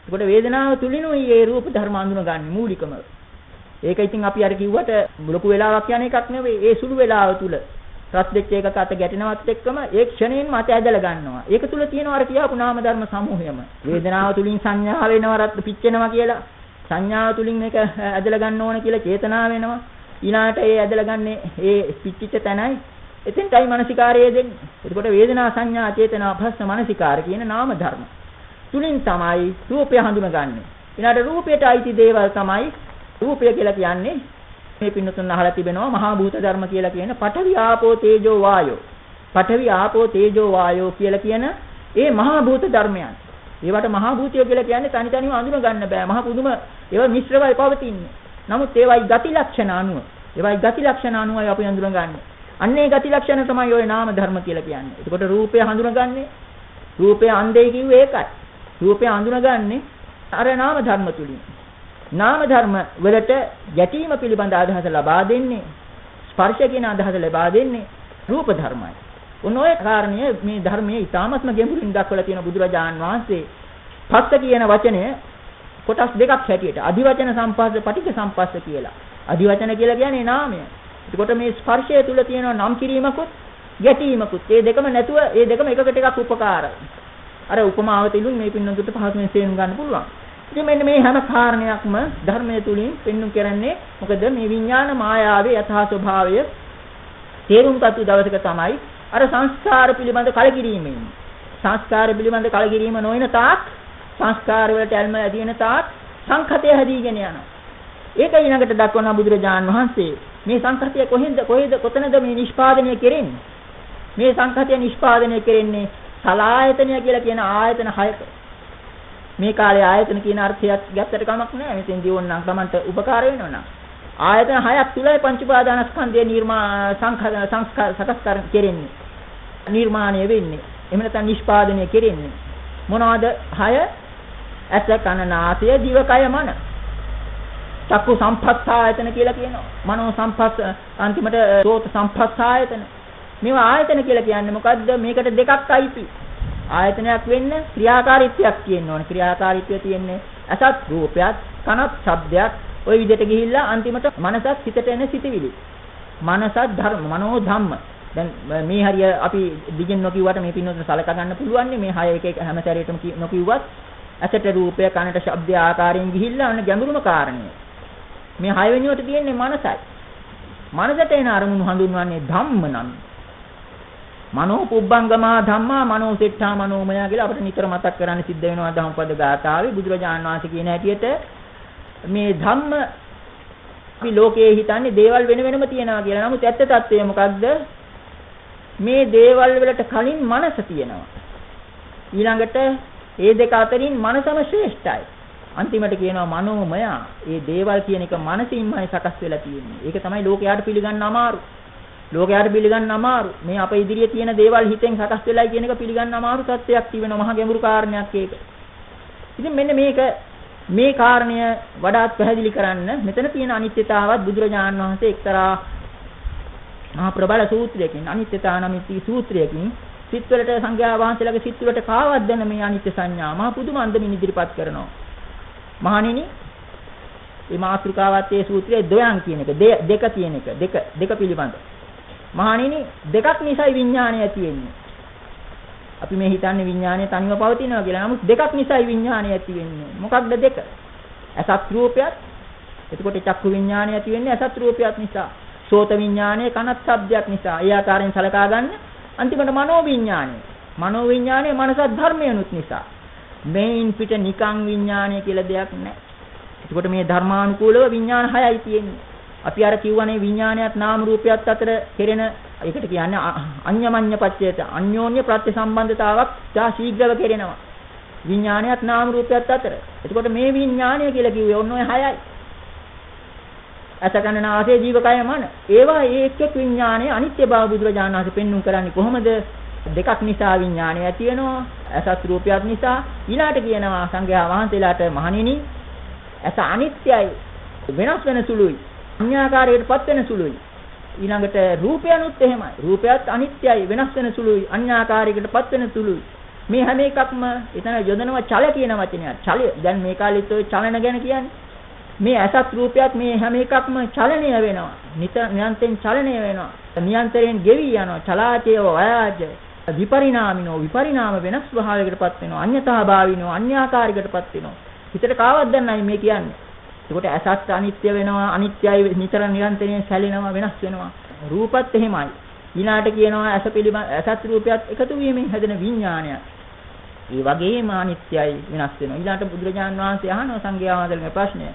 එතකොට වේදනාව තුලිනුයි මේ රූප ධර්ම අඳුනගන්නේ මූලිකම. ඒක ඉතින් අපි අර කිව්වට ලොකු වෙලාවක් යන එකක් නෙවෙයි. ඒ සුළු වෙලාව තුල රත් දෙච්ච එකක අත ගැටෙනවත් එක්කම ඒ ක්ෂණයෙන්ම අත ඇදලා ගන්නවා. ඒක තුල තියෙනවා අර කියාපු නාම ධර්ම සමූහයම. වේදනාව තුලින් සංඥා වෙනවා රත් පිච්චෙනවා කියලා. සංඥාව තුලින් මේක ඇදලා ගන්න ඕන කියලා චේතනා වෙනවා. ඊළාට ඒ ඇදලා ගන්නේ ඒ පිච්චිච්ච තැනයි එතෙන්ටයි මානසිකාරය දෙන්නේ. එතකොට වේදනා සංඥා චේතනා භස්ස මානසිකාර කියන නාම ධර්ම. තුලින් තමයි රූපය හඳුනගන්නේ. ඊළඟට රූපයට අයිති දේවල් තමයි රූපය කියලා කියන්නේ මේ පින්නතුන් අහලා තිබෙනවා මහා භූත ධර්ම කියලා කියන පඨවි ආපෝ තේජෝ වායෝ. පඨවි ආපෝ තේජෝ වායෝ කියලා කියන ඒ මහා භූත ධර්මයන්. ඒවට මහා භූතය කියලා කියන්නේ තනි තනිව අඳුන ගන්න බෑ. මහා පුදුම ඒවා මිශ්‍රවයි පවතින්නේ. නමුත් ඒවයි ගති ලක්ෂණ අනුව ඒවයි ගති ලක්ෂණ අනුවයි අපි අඳුනගන්නේ. අන්නේ ගති ලක්ෂණ තමයි ওই නාම ධර්ම කියලා කියන්නේ. එතකොට රූපය හඳුනගන්නේ රූපය අන්දේ කිව්වේ ඒකයි. රූපය අඳුනගන්නේ අර නාම ධර්ම තුලින්. නාම ධර්ම වලට ගැටීම පිළිබඳ අදහස ලබා දෙන්නේ ස්පර්ශ කියන අදහස ලබා දෙන්නේ රූප ධර්මයි. ඔන්න ඔය කාරණය මේ ධර්මයේ ඊ타මත්ම ගැඹුරින් දක්වලා තියෙන බුදුරජාන් වහන්සේ පස්ස කියන වචනය කොටස් දෙකක් හැටියට අධිවචන සම්පස්ස පටිච්ච සම්පස්ස කියලා. අධිවචන කියලා කියන්නේ නාමය. එතකොට මේ ස්පර්ශය තුල තියෙන නම් කිරීමකුත් ගැටීමකුත් මේ දෙකම නැතුව මේ දෙකම එකකට එකක් උපකාරයි. අර උපමාව තිලුන් මේ පින්නතුට පහසුවෙන් තේරුම් ගන්න පුළුවන්. ඉතින් මෙන්න මේ හැම කාරණයක්ම ධර්මයේ තුලින් පෙන්වු කරන්නේ මොකද මේ විඥාන මායාවේ යථා ස්වභාවය තේරුම් ගත්තු දවසක තමයි අර සංස්කාර පිළිබඳ කලකිරීමෙන් සංස්කාර පිළිබඳ කලකිරීම නොවන තාක් සංස්කාර වලට ඇල්ම ඇති වෙන තාක් සංඛතය හැදීගෙන යනවා. ඒක ඊළඟට දක්වන බුදුරජාන් වහන්සේ මේ සංඛතය කොහෙන්ද කොහෙද කොතනද මේ නිෂ්පාදනය කෙරෙන්නේ? මේ සංඛතය නිෂ්පාදනය කෙරෙන්නේ සලායතනය කියලා කියන ආයතන හයක. මේ කාලේ ආයතන කියන අර්ථයක් ගැත්තට කමක් නැහැ. මෙතෙන් දියොන්නම් Tamanට උපකාර වෙනවා නම්. ආයතන හයක් තුලයි පංච උපාදානස්කන්ධය නිර්මා සංස්කාර සකස් කෙරෙන්නේ. නිර්මාණය වෙන්නේ. එහෙම නැත්නම් නිෂ්පාදනය කෙරෙන්නේ. මොනවද? හය ඇස කන නාසය දිවකය මන. චක්කු සම්පස්සායතන කියලා කියනවා. මනෝ සම්පස්ස අන්තිමට සෝත සම්පස්සායතන. මේවා ආයතන කියලා කියන්නේ මොකද්ද? මේකට දෙකක් අයිති. ආයතනයක් වෙන්න ක්‍රියාකාරීත්වයක් තියෙන්න ඕනේ. ක්‍රියාකාරීත්වය තියෙන්නේ අසත් රූපයක්, කනත් ශබ්දයක්, ওই විදිහට ගිහිල්ලා අන්තිමට මනසත් හිතට එන සිතවිලි. මනසත් ධර්ම, මනෝ ධම්ම. දැන් මේ හරිය අපි දිගින් නොකියුවට මේ පින්නොත් සලකා ගන්න පුළුවන් මේ හය එක එක හැම සැරේටම නොකියුවත් ඇසට රූපය, කනට ශබ්දය ආකාරයෙන් ගිහිල්ලා අන්න ගැඹුරුම කාරණය. මේ හය වෙනිවට තියෙන්නේ මනසයි. මනසට එන අරමුණු හඳුන්වන්නේ ධම්ම නම්. මනෝ පුබ්බංගමා ධම්මා මනෝ සෙට්ඨා මනෝමය කියලා අපිට නිතර මතක් කරන්න සිද්ධ වෙනවා ධම්පද ගාථාවේ බුදුරජාණන් වහන්සේ කියන හැටියට මේ ධම්ම අපි ලෝකයේ හිතන්නේ දේවල් වෙන වෙනම තියෙනවා කියලා. නමුත් ඇත්ත తත්වය මොකක්ද? මේ දේවල් වලට කලින් මනස තියෙනවා. ඊළඟට ඒ දෙක අතරින් මනසම ශ්‍රේෂ්ඨයි. අන්තිමට කියනවා මනෝමය. ඒ දේවල් කියන එක මනසින්මයි සකස් වෙලා තියෙන්නේ. ඒක තමයි ලෝකයාට පිළිගන්න අමාරු. ලෝකයාට පිළිගන්න අමාරු. මේ අප ඉදිරියේ තියෙන දේවල් හිතෙන් සකස් වෙලා කියන එක පිළිගන්න අමාරු තත්ත්වයක් තිබෙනවා. මහා ගැඹුරු කාරණයක් ඒක. ඉතින් මෙන්න මේක මේ කාරණය වඩාත් පැහැදිලි කරන්න මෙතන තියෙන අනිත්‍යතාවත් බුදුරජාණන් වහන්සේ එක්තරා මහා ප්‍රබල සූත්‍රයකින් අනිත්‍යතා නමිති සූත්‍රයකින් සිත්වලට සංඝයා වහන්සේලාගේ සිත්වලට කාවද්දන මේ අනිත්‍ය සංඥා මහා පුදුම අන්දමින් ඉදිරිපත් කරනවා. මහණෙනි මේ මාත්‍රිකාවත් ඒ සූත්‍රයේ දොයන් කියන එක දෙක කියන එක දෙක දෙක පිළිබඳ. මහණෙනි දෙකක් නිසයි විඥාණය තියෙන්නේ. අපි මේ හිතන්නේ විඥාණය තනිව පවතිනවා කියලා. නමුත් දෙකක් නිසයි විඥාණය ඇති වෙන්නේ. මොකක්ද දෙක? අසත් රූපයත් එතකොට චක්කු විඥාණය ඇති වෙන්නේ අසත් රූපයත් නිසා. සෝත විඥාණය කනත් ශබ්දයක් නිසා. ඒ ආකාරයෙන් සලකා ගන්න. අන්තිමට මනෝ විඥාණය. මනෝ විඥාණය මනසත් ධර්මයනුත් නිසා. මේන් පිට නිකං විඥාණය කියලා දෙයක් නැහැ. එතකොට මේ ධර්මානුකූලව විඥාන හයයි තියෙන්නේ. අපි අර කිව්වනේ විඥානයත් නාම රූපයත් අතර කෙරෙන ඒකට කියන්නේ අඤ්ඤමඤ්ඤ පච්චේත අන්‍යෝන්‍ය ප්‍රත්‍ය සම්බන්ධතාවක් තා ශීඝ්‍රව කෙරෙනවා. විඥානයත් නාම රූපයත් අතර. එතකොට මේ විඥානය කියලා කිව්වේ ඔන්න ඔය හයයි. අසකන නාසය ජීවකය මන. ඒවා ඒ එක් එක් විඥානයේ අනිත්‍ය බව බුදුරජාණන් වහන්සේ පෙන්눔 කරන්නේ කොහොමද? දෙකක් නිසා විඥානය ඇති වෙනවා. අසත් රූපයක් නිසා ඊළාට කියනවා සංඝයා වහන්සේලාට මහණෙනි ඇස අනිත්‍යයි වෙනස් වෙන සුළුයි. අන්‍යාකාරයකටපත් වෙන සුළුයි. ඊළඟට රූපයනුත් එහෙමයි. රූපයත් අනිත්‍යයි වෙනස් වෙන සුළුයි. අන්‍යාකාරයකටපත් වෙන සුළුයි. මේ හැම එකක්ම එතන යොදනවා චල කියන වචනය. චලය. දැන් මේ කාලෙත් ඔය චලන ගැන කියන්නේ. මේ ඇසත් රූපයත් මේ හැම එකක්ම චලනය වෙනවා. නිරන්තරයෙන් චලනය වෙනවා. නියන්තරයෙන් ගෙවි යනවා. චලාචය වයාජ විපරිණාමිනෝ විපරිණාම වෙනස් ස්වභාවයකටපත් වෙනවා. අඤ්‍යතා භාවිනෝ අන්‍යාකාරයකටපත් වෙනවා. හිතට කාවත් දැන්නයි මේ කියන්නේ. ඒකට ඇසත් අනිත්‍ය වෙනවා අනිත්‍යයි නිතර නිරන්තරයෙන් සැලෙනවා වෙනස් වෙනවා රූපත් එහෙමයි ඊළාට කියනවා ඇස පිළිබඳ ඇසත් රූපයත් එකතු වීමෙන් හැදෙන විඥානය ඒ වගේම අනිත්‍යයි වෙනස් වෙනවා ඊළාට බුදුරජාන් වහන්සේ අහනවා සංඝයා වහන්සේගේ ප්‍රශ්නය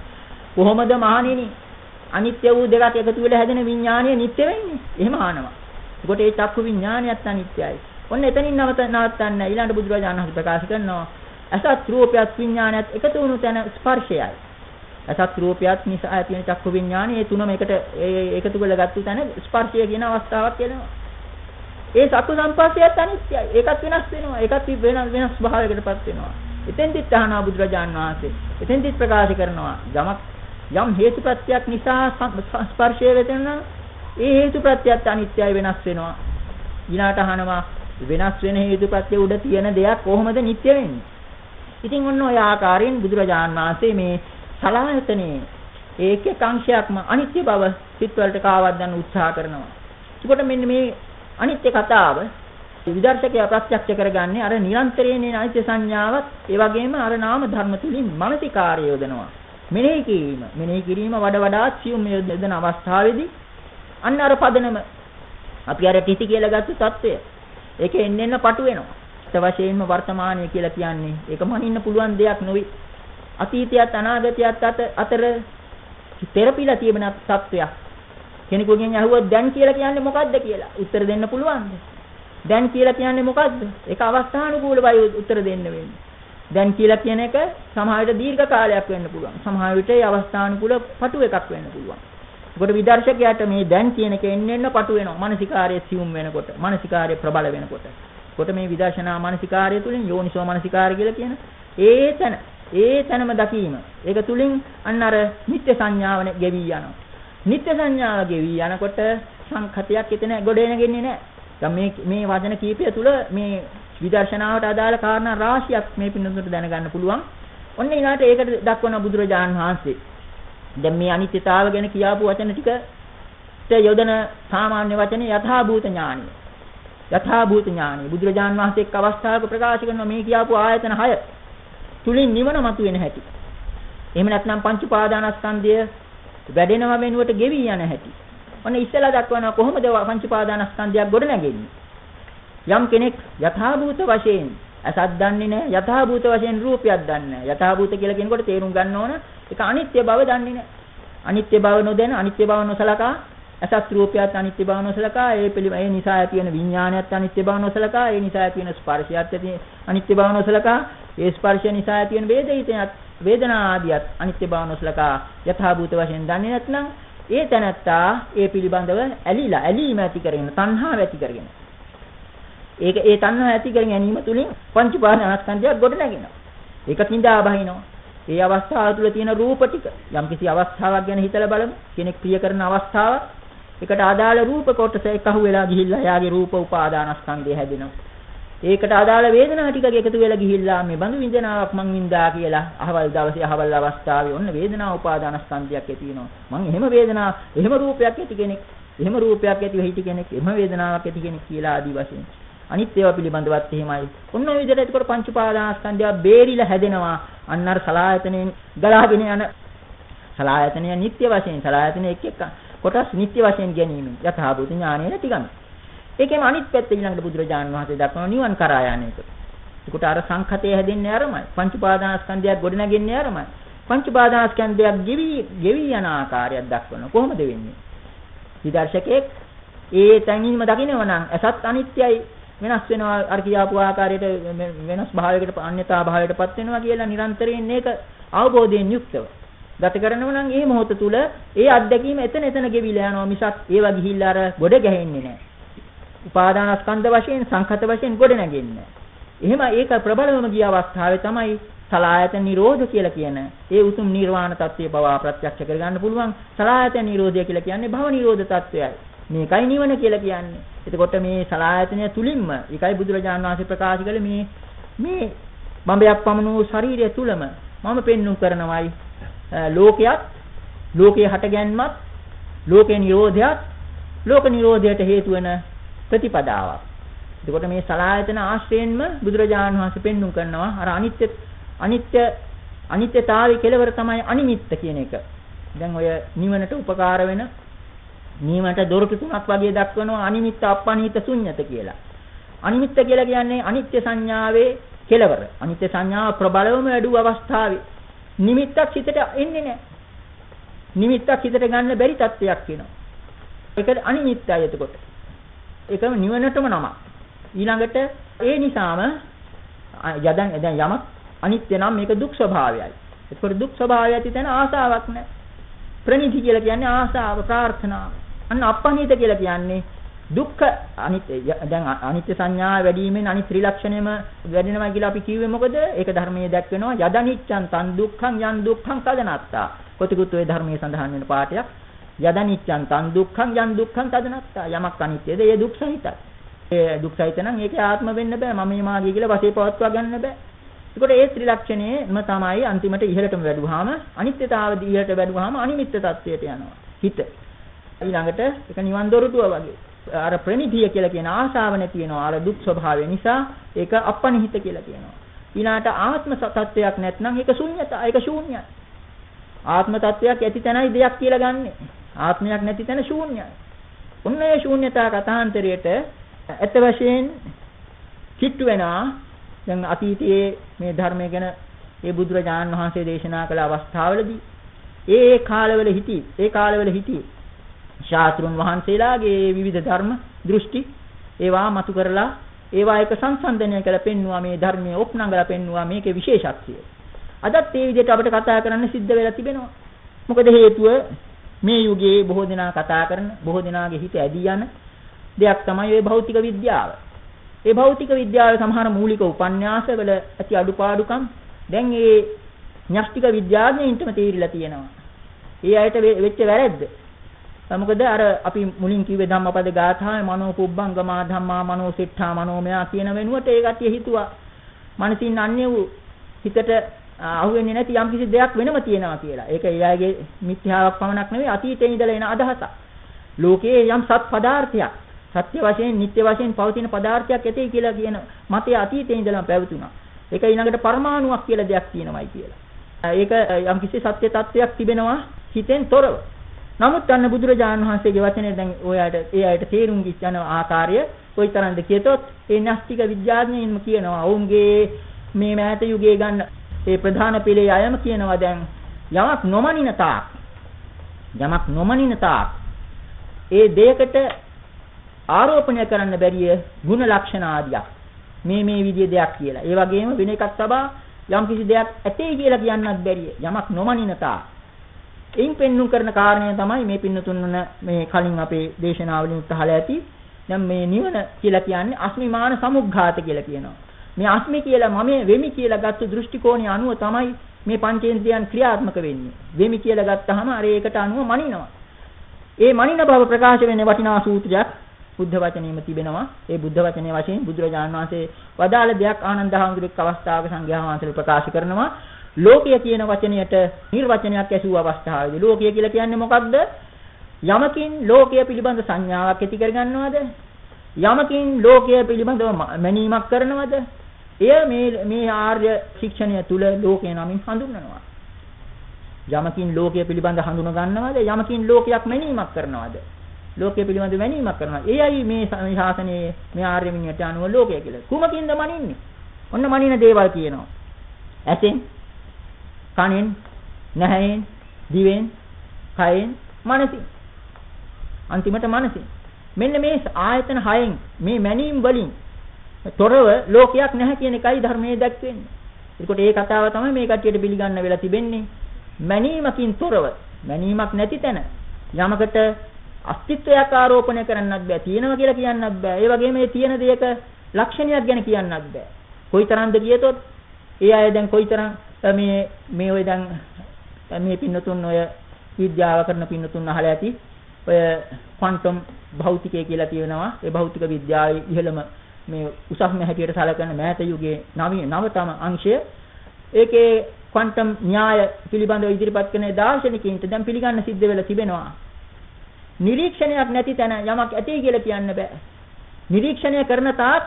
කොහොමද මහණෙනි අනිත්‍ය වූ දෙකක් එකතු වෙලා හැදෙන විඥානය නිට්ටය වෙන්නේ. එහෙම ආනවා. ඒකට ඒ චක්කු විඥානයත් අනිත්‍යයි. ඔන්න එතනින් නවත නවත්තන්න ඊළඟ බුදුරජාණන් වහන්සේ ප්‍රකාශ කරනවා අසත් රූපයත් විඥානයත් එකතු වුණු තැන ස්පර්ශයයි. අසත් රූපයත් නිසා ඇති වෙන චක්කු විඥානය ඒ තුනම එකට එකතු කරලා ගත්ත තැන ස්පර්ශය කියන අවස්ථාවක් එනවා. ඒ සතු සම්පස්සයත් අනිත්‍යයි. ඒකත් වෙනස් වෙනවා. ඒකත් වෙනස් වෙනස් භාවයකටපත් වෙනවා. එතෙන්දිත් අහනවා බුදුරජාන් වහන්සේ. එතෙන්දිත් ප්‍රකාශ කරනවා යමක් යම් හේතුප්‍රත්‍යක් නිසා ස්පර්ශය වෙතෙනවා ඒ හේතුප්‍රත්‍යත් අනිත්‍යයි වෙනස් වෙනවා. ඊළාට අහනවා වෙනස් වෙන හේතුප්‍රත්‍ය උඩ තියෙන දෙයක් කොහොමද නිට්ටය වෙන්නේ? ඉතින් ඔන්න ඔය ආකාරයෙන් බුදුරජාන් වහන්සේ මේ සලායතනේ ඒක එක් අංශයක්ම අනිත්‍ය බව සිත්වලට කාවත් ගන්න උත්සාහ කරනවා. එතකොට මෙන්න මේ අනිත්‍ය කතාව විදර්ශකයා ප්‍රත්‍යක්ෂ කරගන්නේ අර නිරන්තරයෙන් එන අනිත්‍ය සංඥාවත් ඒ වගේම අර නාම ධර්ම තුලින් මානසිකාර්ය යොදනවා. මෙනෙහි කිරීම මෙනෙහි කිරීම වඩා වඩාත් සියුම් යොදන අවස්ථාවේදී අන්න අර පදනම අපි අර තිති කියලා ගත්ත తත්වය ඒක එන්න එන්න පටු වෙනවා. අත වශයෙන්ම වර්තමානය කියලා කියන්නේ ඒක මනින්න පුළුවන් දෙයක් නෙවෙයි. අතීතයත් අනාගතයත් අතර තෙරපිලා තියෙන තත්වයක්. කෙනෙකුගෙන් අහුවොත් දැන් කියලා කියන්නේ මොකද්ද කියලා උත්තර දෙන්න පුළුවන්ද? දැන් කියලා කියන්නේ මොකද්ද? ඒක අවස්ථානුකූලවයි උත්තර දෙන්න වෙන්නේ. දැන් කියලා කියන එක සමහර විට දීර්ඝ කාලයක් වෙන්න පුළුවන්. සමහර විට ඒ අවස්ථානුකූල පටු එකක් වෙන්න පුළුවන්. ඒකට විදර්ශකයාට මේ දැන් කියන එක එන්න එන්න පටු වෙනවා. මානසිකාර්යය සියුම් වෙනකොට, මානසිකාර්යය ප්‍රබල වෙනකොට. කොට මේ විදර්ශනා මානසිකාර්යය තුලින් යෝනිසෝ මානසිකාර්ය කියලා කියන ඒ තැන ඒ තැනම දකීම. ඒක තුලින් අන්න අර නිත්‍ය සංඥාවන ගෙවි යනවා. නිත්‍ය සංඥාව ගෙවි යනකොට සංඛතයක් එතන ගොඩ එනගෙන්නේ නැහැ. දැන් මේ මේ වචන කීපය තුල මේ විදර්ශනාවට අදාළ කාරණා රාශියක් මේ පින්නතුන්ට දැනගන්න පුළුවන්. ඔන්න ඊළාට ඒකට දක්වන බුදුරජාන් වහන්සේ. දැන් මේ අනිත්‍යතාව ගැන කියාපු වචන ටික යොදන සාමාන්‍ය වචනේ යථාභූත ඥානිය. යථාභූත ඥානිය. බුදුරජාන් වහන්සේ එක් අවස්ථාවක ප්‍රකාශ කරනවා මේ කියාපු ආයතන 6 තුලින් නිවන මතුවෙන හැටි. එහෙම නැත්නම් පංච පාදානස්කන්ධය වැඩෙනව වෙනුවට ගෙවි යන හැටි. ඔන්න ඉස්සලා දක්වනවා කොහොමද පංච පාදානස්කන්ධයක් ගොඩ නැගෙන්නේ? යම් කෙනෙක් යථාභූත වශයෙන් අසත් දන්නේ නැහැ යථාභූත වශයෙන් රූපයක් දන්නේ නැහැ යථාභූත කියලා කියනකොට තේරුම් ගන්න ඕන ඒක අනිත්‍ය බව දන්නේ නැහැ අනිත්‍ය බව නොදැන අනිත්‍ය බව නොසලකා අසත් රූපයත් අනිත්‍ය බව නොසලකා. ඒ පිළිම ඒ නිසා ඇති වෙන විඥානයත් අනිත්‍ය බව නොසලකා. ඒ නිසා ඇති වෙන ස්පර්ශයත් ඇති අනිත්‍ය බව නොසලකා. ඒ ස්පර්ශය නිසා ඇති වෙන වේදිතයත් වේදනා ආදියත් අනිත්‍ය බව නොසලකා. යථාභූත වශයෙන් දන්නේ නැත්නම් ඒ තැනත්තා ඒ පිළිබඳව ඇලිලා ඇලීම ඇති කරගෙන තණ්හාව ඇති කරගෙන. ඒක ඒ තණ්හාව ඇති කර ගැනීම තුලින් පංච පාදනස්කන්ධයක් ගොඩ නැගෙනවා. ඒක කිඳා බහිනවා. ඒ අවස්ථාව තුළ තියෙන රූප ටික යම්කිසි අවස්ථාවක් ගැන හිතලා බලමු. කෙනෙක් ප්‍රිය කරන අවස්ථාවක් ඒකට අදාළ රූප කොටස එකහුව වෙලා ගිහිල්ලා එයාගේ රූප උපාදානස්කන්ධය හැදෙනවා. ඒකට අදාළ වේදනා ටික එකතු වෙලා ගිහිල්ලා මේ බඳු විඳනාවක් මං වින්දා කියලා අහවල් දවසේ අහවල් අවස්ථාවේ ඔන්න වේදනා උපාදානස්කන්ධයක් ඇති වෙනවා. මං එහෙම වේදනා එහෙම රූපයක් ඇති කෙනෙක් එහෙම රූපයක් ඇති වෙහිටි කෙනෙක් එහෙම වේදනාවක් ඇති කෙනෙක් කියලා ආදි වශයෙන් අනිත් ඒවා පිළිබඳවත් එහෙමයි. ඔන්න ඔය විදිහට එතකොට පංච උපාදානස්කන්ධය බේරිලා හැදෙනවා. අන්න අර සලායතනෙන් ගලාගෙන යන සලායතනය නිත්‍ය වශයෙන් සලායතන එක් එක්ක කොටස් නිත්‍ය වශයෙන් ගැනීමෙන් යථාභූත ඥානය නැතිගම. ඒකෙම අනිත් පැත්ත ඊළඟට බුදුරජාන් වහන්සේ දක්වන නිවන් කරා යන එක. ඒකට අර සංඛතය හැදෙන්නේ අරමයි. පංච උපාදානස්කන්ධයක් ගොඩනගන්නේ අරමයි. පංච උපාදානස්කන්ධයක් ගෙවි ගෙවි යන ආකාරයක් දක්වන කොහොමද වෙන්නේ? විදර්ශකෙක් ඒ තැනීම දකින්නව නම් අසත් අනිත්‍යයි වෙනස් වෙනවා අර කියාපු ආකාරයට වෙනස් භාවයකට අන්‍යතා භාවයකටපත් වෙනවා කියලා නිරන්තරයෙන් මේක අවබෝධයෙන් යුක්තව ගත කරනවා නම් ඒ මොහොත තුල ඒ අත්දැකීම එතන එතන ගෙවිලා යනවා මිසක් ඒවා ගිහිල්ලා අර ගොඩ ගැහෙන්නේ නැහැ. උපාදානස්කන්ධ වශයෙන් සංඛත වශයෙන් ගොඩ නැගෙන්නේ එහෙම ඒක ප්‍රබලවම ගිය අවස්ථාවේ තමයි සලායතන නිරෝධ කියලා කියන ඒ උතුම් නිර්වාණ තත්ත්වය පවා ප්‍රත්‍යක්ෂ කරගන්න පුළුවන්. සලායතන නිරෝධය කියලා කියන්නේ භව නිරෝධ තත්ත්වයයි මේකයි නිවන කියලා කියන්නේ. එතකොට මේ සලායතනය තුලින්ම ඒකයි බුදුරජාණන් වහන්සේ ප්‍රකාශ කළේ මේ මේ බඹයක් පමණ වූ ශරීරය තුලම මම පෙන්눔 කරනවායි. ලෝකයක් ලෝකයේ හටගැන්මත් ලෝකේ නිරෝධයත් ලෝක නිරෝධයට හේතු වෙන ප්‍රතිපදාවක්. එතකොට මේ සලායතන ආශ්‍රයෙන්ම බුදුරජාණන් වහන්සේ පෙන්눔 කරනවා අර අනිත්‍ය අනිත්‍ය අනිත්‍යතාවයේ කෙලවර තමයි අනිමිත්ත කියන එක. දැන් ඔය නිවනට උපකාර වෙන නිවනට දොරටු තුනක් වගේ දක්වනවා අනිමිත්ත අපනිත ශුන්්‍යත කියලා. අනිමිත්ත කියලා කියන්නේ අනිත්‍ය සංඥාවේ කෙලවර. අනිත්‍ය සංඥාව ප්‍රබලවම වැඩි අවස්ථාවේ නිමිත්තක් හිතට එන්නේ නැහැ. නිමිත්තක් හිතට ගන්න බැරි තත්වයක් වෙනවා. ඒක අනිමිත්තයි එතකොට. ඒකම නිවනටම නම. ඊළඟට ඒ නිසාම යදන් දැන් යමක් අනිත්‍ය නම් මේක දුක් ස්වභාවයයි. ඒකෝට දුක් ස්වභාවය ඇති තැන ආසාවක් නැහැ. ප්‍රණීති කියලා කියන්නේ ආසාව ප්‍රාර්ථනාව. අන්න අපනිත කියලා කියන්නේ දුක්ඛ අනිත්‍ය දැන් අනිත්‍ය සංඥා වැඩිවීමෙන් අනිත් ත්‍රිලක්ෂණයම වැඩෙනවා කියලා අපි කිව්වේ මොකද? ඒක ධර්මයේ දැක්වෙනවා යදනිච්ඡන් තන් දුක්ඛං යන් දුක්ඛං තදනත්තා. කොටිකුත් ওই ධර්මයේ සඳහන් වෙන පාඩයක්. යදනිච්ඡන් තන් දුක්ඛං යන් දුක්ඛං තදනත්තා. යමක් අනිත්‍යද ඒ දුක් සහිතයි. ඒ දුක් සහිත නම් ඒකේ ආත්ම වෙන්න බෑ. මම මේ මාගේ කියලා වශයෙන් පවත්වා ගන්න බෑ. ඒකට ඒ ත්‍රිලක්ෂණයම තමයි අන්තිමට ඉහළටම වැඩුවාම අනිත්‍යතාව ඉහළට වැඩුවාම අනිමිත්ත තත්වයට යනවා. හිත. ඊළඟට ඒක නිවන් දොරටුව වගේ. අර ප්‍රණිතිය කියලා කියන ආශාව නැති වෙනවා. අර දුක් ස්වභාවය නිසා ඒක අපනිහිත කියලා කියනවා. ඊළාට ආත්ම තත්වයක් නැත්නම් ඒක ශුන්‍යතා. ඒක ශූන්‍යයි. ආත්ම තත්වයක් ඇති තැනයි දෙයක් කියලා ගන්නෙ. ආත්මයක් නැති තැන ශූන්‍යයි. ඔන්න ඒ ශූන්‍යතා කතාන්තරයට ඇත්ත වශයෙන් කිට්ටු වෙනවා. දැන් අතීතයේ මේ ධර්මය ගැන ඒ බුදුරජාණන් වහන්සේ දේශනා කළ අවස්ථාවලදී ඒ කාලවල හිටි ඒ කාලවල හිටි ශාස්ත්‍රුන් වහන්සේලාගේ විවිධ ධර්ම දෘෂ්ටි ඒවා මතු කරලා ඒවා එක සංසන්දනය කරලා පෙන්වුවා මේ ධර්මයේ ඔප්නංගලා පෙන්වුවා මේකේ විශේෂත්වය. අදත් මේ විදිහට අපිට කතා කරන්න සිද්ධ වෙලා තිබෙනවා. මොකද හේතුව මේ යුගයේ බොහෝ දෙනා කතා කරන බොහෝ දෙනාගේ හිත ඇදී යන දෙයක් තමයි මේ භෞතික විද්‍යාව. ඒ භෞතික විද්‍යාවේ සමහර මූලික උපන්‍යාසවල ඇති අඩුපාඩුකම් දැන් මේ න්‍යෂ්ටික විද්‍යාඥයින්ටම තේරිලා තියෙනවා. ඒ අයට වෙච්ච වැරද්ද මොකද අර අපි මුලින් කිව්වේ ධම්මපද ගාථාවේ මනෝ පුබ්බංගමා ධම්මා මනෝ සිට්ඨා මනෝමයා කියන වෙනුවට ඒ කට්ටිය හිතුවා මනසින් අන්‍ය වූ හිතට අහුවෙන්නේ නැති යම් කිසි දෙයක් වෙනම තියෙනවා කියලා. ඒක එයාගේ මිත්‍යාවක් පමණක් නෙවෙයි අතීතේ ඉඳලා එන අදහසක්. ලෝකයේ යම් සත් පදාර්ථයක් සත්‍ය වශයෙන් නිත්‍ය වශයෙන් පවතින පදාර්ථයක් ඇතේ කියලා කියන මතය අතීතේ ඉඳලා පැවතුණා. ඒක ඊළඟට පරමාණුවක් කියලා දෙයක් තියෙනවායි කියලා. ඒක යම් කිසි සත්‍ය තත්වයක් තිබෙනවා හිතෙන් තොරව. නමුත් අන්න බුදුරජාණන් වහන්සේගේ වචනේ දැන් ඔයාට ඒ අයට තේරුම් ගිච්චන ආකාරය කොයිතරම්ද කියතොත් ඒ නාස්තික විද්‍යාඥයින්ම කියනවා ඔවුන්ගේ මේ මෑත යුගයේ ගන්න ඒ ප්‍රධාන පිළේ අයම කියනවා දැන් යමක් නොමනින තාක් යමක් නොමනින තාක් ඒ දෙයකට ආරෝපණය කරන්න බැරිය ಗುಣ ලක්ෂණ ආදියක් මේ මේ විදිහේ දෙයක් කියලා. ඒ වගේම වෙන එකක් තබා යම් කිසි දෙයක් ඇතේ කියලා කියන්නත් බැරිය. යමක් නොමනින තාක් එයින් පෙන්눔 කරන කාරණය තමයි මේ පින්නතුන් මේ කලින් අපේ දේශනාවලින් උත්හලා ඇති. දැන් මේ නිවන කියලා කියන්නේ අස්මිමාන සමුග්ඝාත කියලා කියනවා. මේ අස්මි කියලා මම වෙමි කියලා ගත්ත දෘෂ්ටි කෝණය අනුව තමයි මේ පංචේන්ද්‍රයන් ක්‍රියාත්මක වෙන්නේ. වෙමි කියලා ගත්තාම අර ඒකට අනුව මනිනවා. ඒ මනින බව ප්‍රකාශ වෙන්නේ වටිනා සූත්‍රයක් බුද්ධ වචනේම තිබෙනවා. ඒ බුද්ධ වචනේ වශයෙන් බුදුරජාණන් වහන්සේ වදාළ දෙයක් ආනන්ද හාමුදුරුවෝ අවස්ථාවක සංඝයා වහන්සේලා ප්‍රකාශ කරනවා. ලෝකය කියන වචනයට නිර්වචනයක් ඇසූ අවස්ථාවේදී ලෝකය කියලා කියන්නේ මොකක්ද? යමකින් ලෝකය පිළිබඳ සංඥාවක් ඇති කරගන්නවද? යමකින් ලෝකය පිළිබඳව මැනීමක් කරනවද? එය මේ මේ ආර්ය ශික්ෂණය තුල ලෝකය නමින් හඳුන්වනවා. යමකින් ලෝකය පිළිබඳ හඳුන ගන්නවද? යමකින් ලෝකයක් මැනීමක් කරනවද? ලෝකය පිළිබඳ මැනීමක් කරනවා. එයයි මේ ශාසනයේ මේ ආර්ය මිනිහට අනුව ලෝකය කියලා. කුමකින්ද මනින්නේ? ඔන්න මනින දේවල් කියනවා. ඇතෙන් කනෙන්, නැහැයෙන්, දිවෙන්, කයෙන්, මනසින්. අන්තිමට මනසින්. මෙන්න මේ ආයතන හයෙන් මේ මැනීම් වලින් තොරව ලෝකයක් නැහැ කියන එකයි ධර්මයේ දැක්වෙන්නේ. ඒකට ඒ කතාව තමයි මේ කට්ටියට පිළිගන්න වෙලා තිබෙන්නේ. මැනීමකින් තොරව මැනීමක් නැති තැන යමකට අස්තිත්වයක් ආරෝපණය කරන්නත් බෑ. තියෙනවා කියලා කියන්නත් බෑ. ඒ වගේම මේ තියෙන දෙයක ලක්ෂණයක් ගැන කියන්නත් බෑ. කොයිතරම්ද කියතොත් ඒ අය දැන් කොයිතරම් මේ මේ ඔය දැන් මේ පින්නතුන් ඔය විද්‍යාව කරන පින්නතුන් අහලා ඇති. ඔය ක්වොන්ටම් භෞතිකය කියලා කියනවා ඒ භෞතික විද්‍යාවේ ඉහළම මේ උසස්ම හැටියට සැලකෙන මෑත යුගයේ නවීන නවතම අංශය. ඒකේ ක්වොන්ටම් න්‍යාය පිළිබඳව ඉදිරිපත් කරන දාර්ශනිකයින්ට දැන් පිළිගන්න සිද්ධ වෙලා තිබෙනවා. නිරීක්ෂණයක් නැති තැන යමක් ඇතේ කියලා කියන්න බෑ. නිරීක්ෂණය කරන තාක්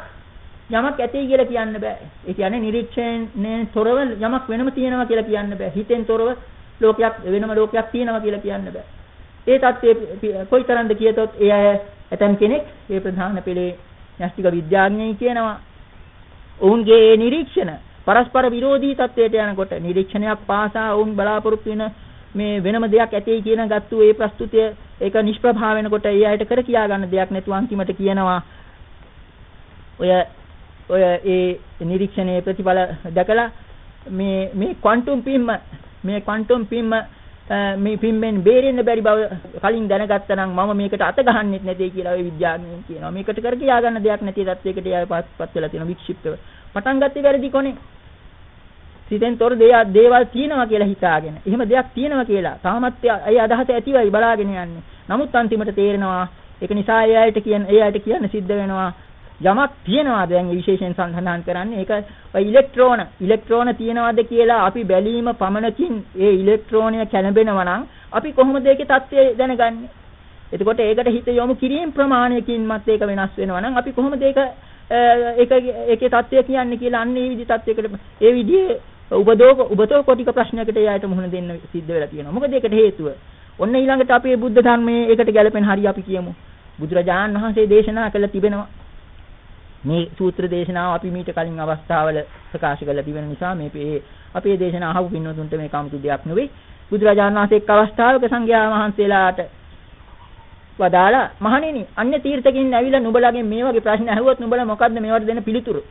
යමක් ඇතේ කියලා කියන්න බෑ. ඒ කියන්නේ නිරීක්ෂණයෙන් තොරව යමක් වෙනම තියෙනවා කියලා කියන්න බෑ. හිතෙන් තොරව ලෝකයක් වෙනම ලෝකයක් තියෙනවා කියලා කියන්න බෑ. ඒ தත්ත්වයේ කොයිතරම්ද කියතොත් ඒ අය ඇතම් කෙනෙක් මේ ප්‍රධාන පෙළේ න්‍යෂ්ටික විද්‍යාඥයයි කියනවා. ඔවුන්ගේ ඒ නිරීක්ෂණ පරස්පර විරෝධී තත්වයට යනකොට නිරීක්ෂණයක් පාසා ඔවුන් බලාපොරොත්තු වෙන මේ වෙනම දෙයක් ඇතේ කියන ගත්තු ඒ ප්‍රස්තුතිය ඒක නිෂ්ප්‍රභා වෙනකොට ඒ අයට කර කියා ගන්න දෙයක් නැතුව අන්තිමට කියනවා ඔය ඔය ඒ නිරීක්ෂණයේ ප්‍රතිඵල දැකලා මේ මේ ක්වොන්ටම් පිම්ම මේ ක්වොන්ටම් පිම්ම මේ පිම්මෙන් බේරෙන්න බැරි බව කලින් දැනගත්තා නම් මම මේකට අත ගහන්නෙත් නැtei කියලා ඔය විද්‍යාඥයන් කියනවා. මේකට කර කියා ගන්න දෙයක් නැති තත්යකට යපත් වෙලා තියෙන වික්ෂිප්තව. පටන් ගත්තේ වැරදි කොනේ. සිතෙන් තොර දේවල් තියෙනවා කියලා හිතාගෙන. එහෙම දෙයක් තියෙනවා කියලා. තාමත් ඒ අදහස ඇතිවයි බලාගෙන යන්නේ. නමුත් අන්තිමට තේරෙනවා ඒක නිසා ඒ අයට කියන ඒ අයට කියන්න සිද්ධ වෙනවා යමක් තියනවා දැන් විශේෂයෙන් සඳහන් කරන්නේ? ඒක ඉලෙක්ට්‍රෝන ඉලෙක්ට්‍රෝන තියනවාද කියලා අපි බැලීම පමණකින් ඒ ඉලෙක්ට්‍රෝනය කැළඹෙනවා නම් අපි කොහොමද ඒකේ தත්ත්වය දැනගන්නේ? එතකොට ඒකට හිත යොමු කිරීම ප්‍රමාණයකින්වත් ඒක වෙනස් වෙනවා නම් අපි කොහොමද ඒක ඒක ඒකේ தත්ත්වය කියන්නේ කියලා අන්න ඒ විදි தත්ත්වයකට ඒ විදිහේ උපදෝක උපතෝ කොටික ප්‍රශ්නයකට එයාට මුහුණ දෙන්න සිද්ධ වෙලා තියෙනවා. මොකද ඒකට හේතුව? ඔන්න ඊළඟට අපේ බුද්ධ ධර්මයේ ඒකට ගැලපෙන හරිය අපි කියමු. බුදුරජාණන් වහන්සේ දේශනා කළ තිබෙනවා. මේ සූත්‍ර දේශනාව අපි මීට කලින් අවස්ථාවල ප්‍රකාශ කරලා තිබෙන නිසා මේ අපේ දේශනාව අහපු පින්වතුන්ට මේ කමුතු දෙයක් නෙවෙයි. බුදුරජාණන් වහන්සේ එක් අවස්ථාවක සංඝයා වහන්සේලාට වදාලා මහණෙනි අන්‍ය තීර්ථකින් ඇවිල්ලා නුඹලගෙන් මේ වගේ ප්‍රශ්න අහුවොත් නුඹලා මොකද්ද මේවට දෙන පිළිතුරු?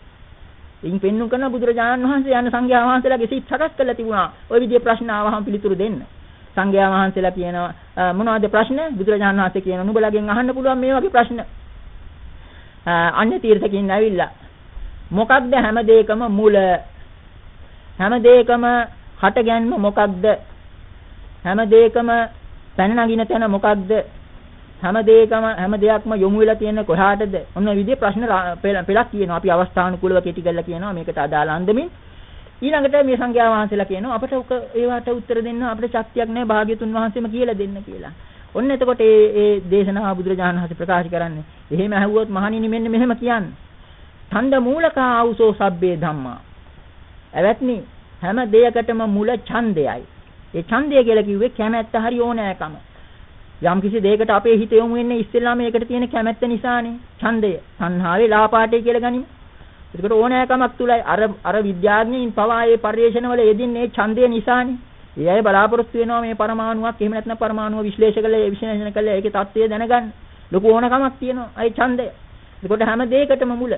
ඉන් පෙන්නුම් කරන බුදුරජාණන් වහන්සේ යන සංඝයා වහන්සේලාගේ සිත් සකස් කරලා තිබුණා. ওই විදිහේ ප්‍රශ්න ආවහම පිළිතුරු දෙන්න. සංඝයා වහන්සේලා කියනවා මොනවද ප්‍රශ්න? බුදුරජාණන් වහන්සේ කියනවා නුඹලගෙන් අහන්න පුළුවන් මේ වගේ ප්‍රශ්න. අන්‍ය තීර්ථකින් ඇවිල්ලා මොකක්ද හැම දෙයකම මුල? හැම දෙයකම හටගැන්ම මොකක්ද? හැම දෙයකම පැන නගින තැන මොකක්ද? හැම දෙයකම හැම දෙයක්ම යොමු වෙලා තියෙන කොහාටද? ඔන්න විදිහේ ප්‍රශ්න පෙළක් කියනවා. අපි අවස්ථානුකූලව කෙටි කරලා කියනවා මේකට අදාළ අන්දමින්. ඊළඟට මේ සංඝයා වහන්සේලා කියනවා අපට ඒවට උත්තර දෙන්න අපිට ශක්තියක් නැහැ භාග්‍යතුන් වහන්සේම කියලා දෙන්න කියලා. ඔන්න එතකොට මේ මේ දේශනාව බුදුරජාණන් වහන්සේ ප්‍රකාශ කරන්නේ. එහෙම ඇහුවොත් මහණෙනි මෙන්න මෙහෙම කියන්නේ. ඡන්ද මූලකා ආවුසෝ සබ්බේ ධම්මා. එවත්නි හැම දෙයකටම මුල ඡන්දයයි. ඒ ඡන්දය කියලා කිව්වේ කැමැත්ත හරි ඕනෑකම. යම් කිසි දෙයකට අපේ හිත යොමු වෙන්නේ ඉස්සෙල්ලාම ඒකට තියෙන කැමැත්ත නිසානේ. ඡන්දය. සංහාවේ ලාපාටේ කියලා ගනිමු. ඒකට ඕනෑකමක් තුලයි අර අර විද්‍යාඥයින් පවා ඒ පරිශ්‍රණවල යෙදින්නේ ඡන්දය නිසානේ. ඒ අය බලාපොරොත්තු වෙනවා මේ පරමාණුවක් එහෙම නැත්නම් පරමාණුව විශ්ලේෂ කළා විශ්ලේෂණය කළා ඒකේ தත්ත්වය දැනගන්න. ලොකු ඕනකමක් තියෙනවා. අයි ඡන්දය. ඒකට හැම දෙයකටම මුල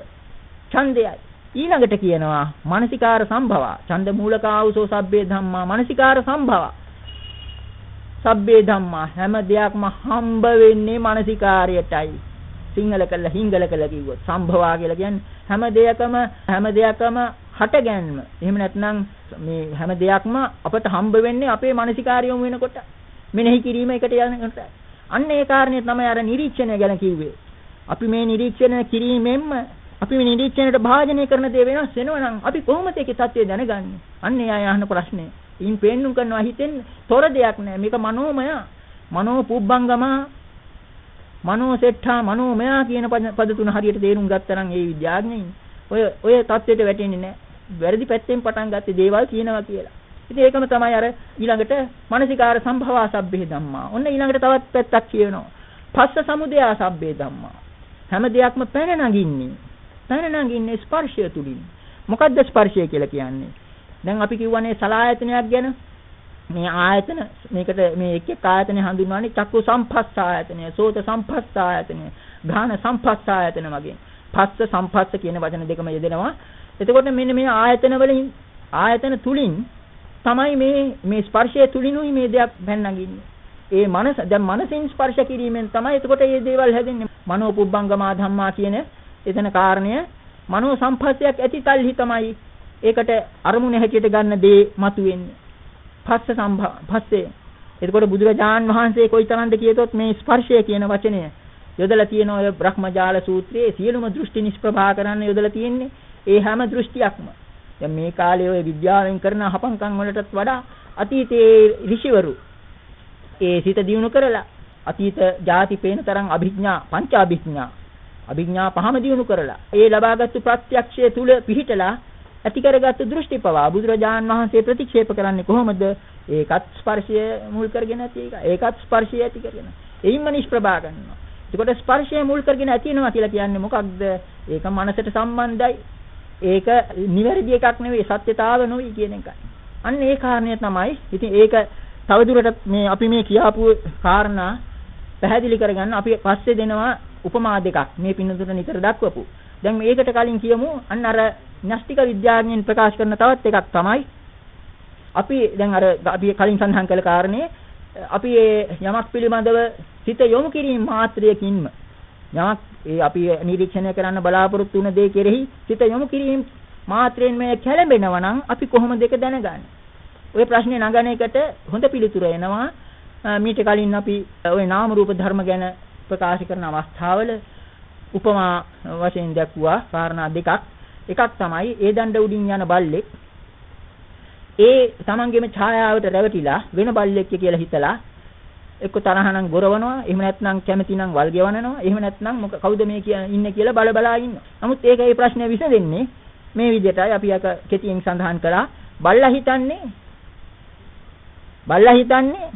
ඡන්දයයි. ඊළඟට කියනවා මානසිකාර සම්භව. ඡන්ද මූලකාවුසෝ සබ්බේ ධම්මා මානසිකාර සම්භව. සබ්බේ ධම්මා හැම දෙයක්ම හම්බ වෙන්නේ මානසිකාරයටයි. සිංහල කළා හිංගල කළා කිව්වොත් සම්භවා කියලා කියන්නේ හැම දෙයකම හැම දෙයකම හටගැන්ම. එහෙම නැත්නම් මේ හැම දෙයක්ම අපට හම්බ වෙන්නේ අපේ මානසිකාරියම වෙනකොට. මෙනෙහි කිරීම එකට යනකොට. අන්න ඒ කාරණේ තමයි අර නිරීක්ෂණය ගැන කිව්වේ. අපි මේ නිරීක්ෂණය කිරීමෙන්ම අපි මේ නිරීක්ෂණයට භාජනය කරන දේ වෙනස් වෙනවා නම් අපි කොහොමද ඒකේ தත්ත්වය දැනගන්නේ? අන්න එයා අහන ප්‍රශ්නේ. ඉන් පෙන්නුම් කරනවා හිතෙන් තොර දෙයක් නෑ. මේක මනෝමය. මනෝ පුබ්බංගම මනෝ සෙට්ඨා මනෝමය කියන පද තුන හරියට තේරුම් ගත්තා නම් ඒ විද්‍යාඥයින් ඔය ඔය தත්ත්වයට වැටෙන්නේ නෑ. වැරදි පැත්තෙන් පටන් ගත්තේ දේවල් කියනවා කියලා. ඉතින් ඒකම තමයි අර ඊළඟට මානසිකාර සම්භවා සබ්බේ ධම්මා. ඔන්න ඊළඟට තවත් පැත්තක් කියනවා. පස්ස සමුදයා සබ්බේ ධම්මා. හැම දෙයක්ම පැන නගින්නේ. පැන නගින්නේ ස්පර්ශය තුලින්. මොකද්ද ස්පර්ශය කියලා කියන්නේ? දැන් අපි කියවනේ සලායතනයක් ගැන මේ ආයතන මේකට මේ එක එක ආයතන හඳුන්වන්නේ චක්කු සම්පස්ස ආයතනය, සෝත සම්පස්ස ආයතනය, ගාන සම්පස්ස ආයතන වගේ. පස්ස සම්පස්ස කියන වචන දෙකම යෙදෙනවා. එතකොට මෙන්න මේ ආයතන වලින් ආයතන තුලින් තමයි මේ මේ ස්පර්ශය තුලිනුයි මේ දෙයක් පැන්නගින්නේ. ඒ මනස දැන් මනසින් ස්පර්ශ කිරීමෙන් තමයි එතකොට මේ දේවල් හැදෙන්නේ. මනෝ පුබ්බංගමා ධම්මා කියන එතන කාරණය මනෝ සම්පස්සයක් ඇති තල්හි තමයි ඒකට අරමුණ හැටියට ගන්න දේ මතුවෙන්නේ. පස්ස සම්භ පස්සේ එතකොට බුදුරජාන් වහන්සේ කොයිතරම්ද කියතොත් මේ ස්පර්ශය කියන වචනය යොදලා තියෙන ඔය බ්‍රහ්මජාල සූත්‍රයේ සියලුම දෘෂ්ටි නිෂ්ප්‍රභා කරන්න යොදලා තියෙන්නේ ඒ හැම දෘෂ්ටියක්ම දැන් මේ කාලේ ඔය විද්‍යාවෙන් කරන හපංකම් වලටත් වඩා අතීතයේ ඍෂිවරු ඒ සිත දියුණු කරලා අතීත ಜಾති පේන තරම් අභිඥා පංච අභිඥා අභිඥා පහම දියුණු කරලා ඒ ලබාගත්තු ප්‍රත්‍යක්ෂය තුල පිහිටලා ඇති කරගත්තු දෘෂ්ටි පවා බුදුරජාන් වහන්සේ ප්‍රතික්ෂේප කරන්නේ කොහොමද? ඒකත් ස්පර්ශය මුල් කරගෙන ඇති එක. ඒකත් ස්පර්ශය ඇති කරගෙන. එයින්ම නිෂ්ප්‍රභා කරනවා. එතකොට ස්පර්ශය මුල් කරගෙන ඇතිවෙනවා කියලා කියන්නේ මොකක්ද? ඒක මනසට සම්බන්ධයි. ඒක නිවැරදි එකක් නෙවෙයි සත්‍යතාව නෙවෙයි කියන එකයි. අන්න ඒ කාරණය තමයි. ඉතින් ඒක තවදුරටත් මේ අපි මේ කියාපු කාරණා පැහැදිලි කරගන්න අපි පස්සේ දෙනවා උපමා දෙකක් මේ පින්නතුට නිතර දක්වපු. දැන් මේකට කලින් කියමු අන්න අර න්‍යෂ්ටික විද්‍යාඥයන් ප්‍රකාශ කරන තවත් එකක් තමයි අපි දැන් අර අපි කලින් සඳහන් කළ කාරණේ අපි යමක් පිළිබඳව සිත යොමු කිරීම මාත්‍රයකින්ම යමක් ඒ අපි නිරීක්ෂණය කරන්න බලාපොරොත්තු වුණ දේ කෙරෙහි සිත යොමු කිරීම මාත්‍රයෙන් මේ කැළඹෙනවා නම් අපි කොහොමද ඒක දැනගන්නේ? ওই ප්‍රශ්නේ නගන එකට හොඳ පිළිතුර එනවා. මීට කලින් අපි ওই නාම රූප ධර්ම ගැන ප්‍රකාශ කරන අවස්ථාවල උපමා වශයෙන් දැක්ුවා කාරණා දෙකක්. එකක් තමයි ඒ දණ්ඩ උඩින් යන බල්ලෙක් ඒ තමන්ගේම ඡායාවට රැවටිලා වෙන බල්ලෙක් කියලා හිතලා එක්ක තරහනම් ගොරවනවා එහෙම නැත්නම් කැමතිනම් වල් ගෙවනනවා එහෙම නැත්නම් මොක කවුද මේ ඉන්නේ කියලා බල බලා ඉන්නවා. නමුත් ඒක ඒ ප්‍රශ්නේ විසඳෙන්නේ මේ විදිහටයි අපි අක කෙටියෙන් සඳහන් කළා. බල්ලා හිතන්නේ බල්ලා හිතන්නේ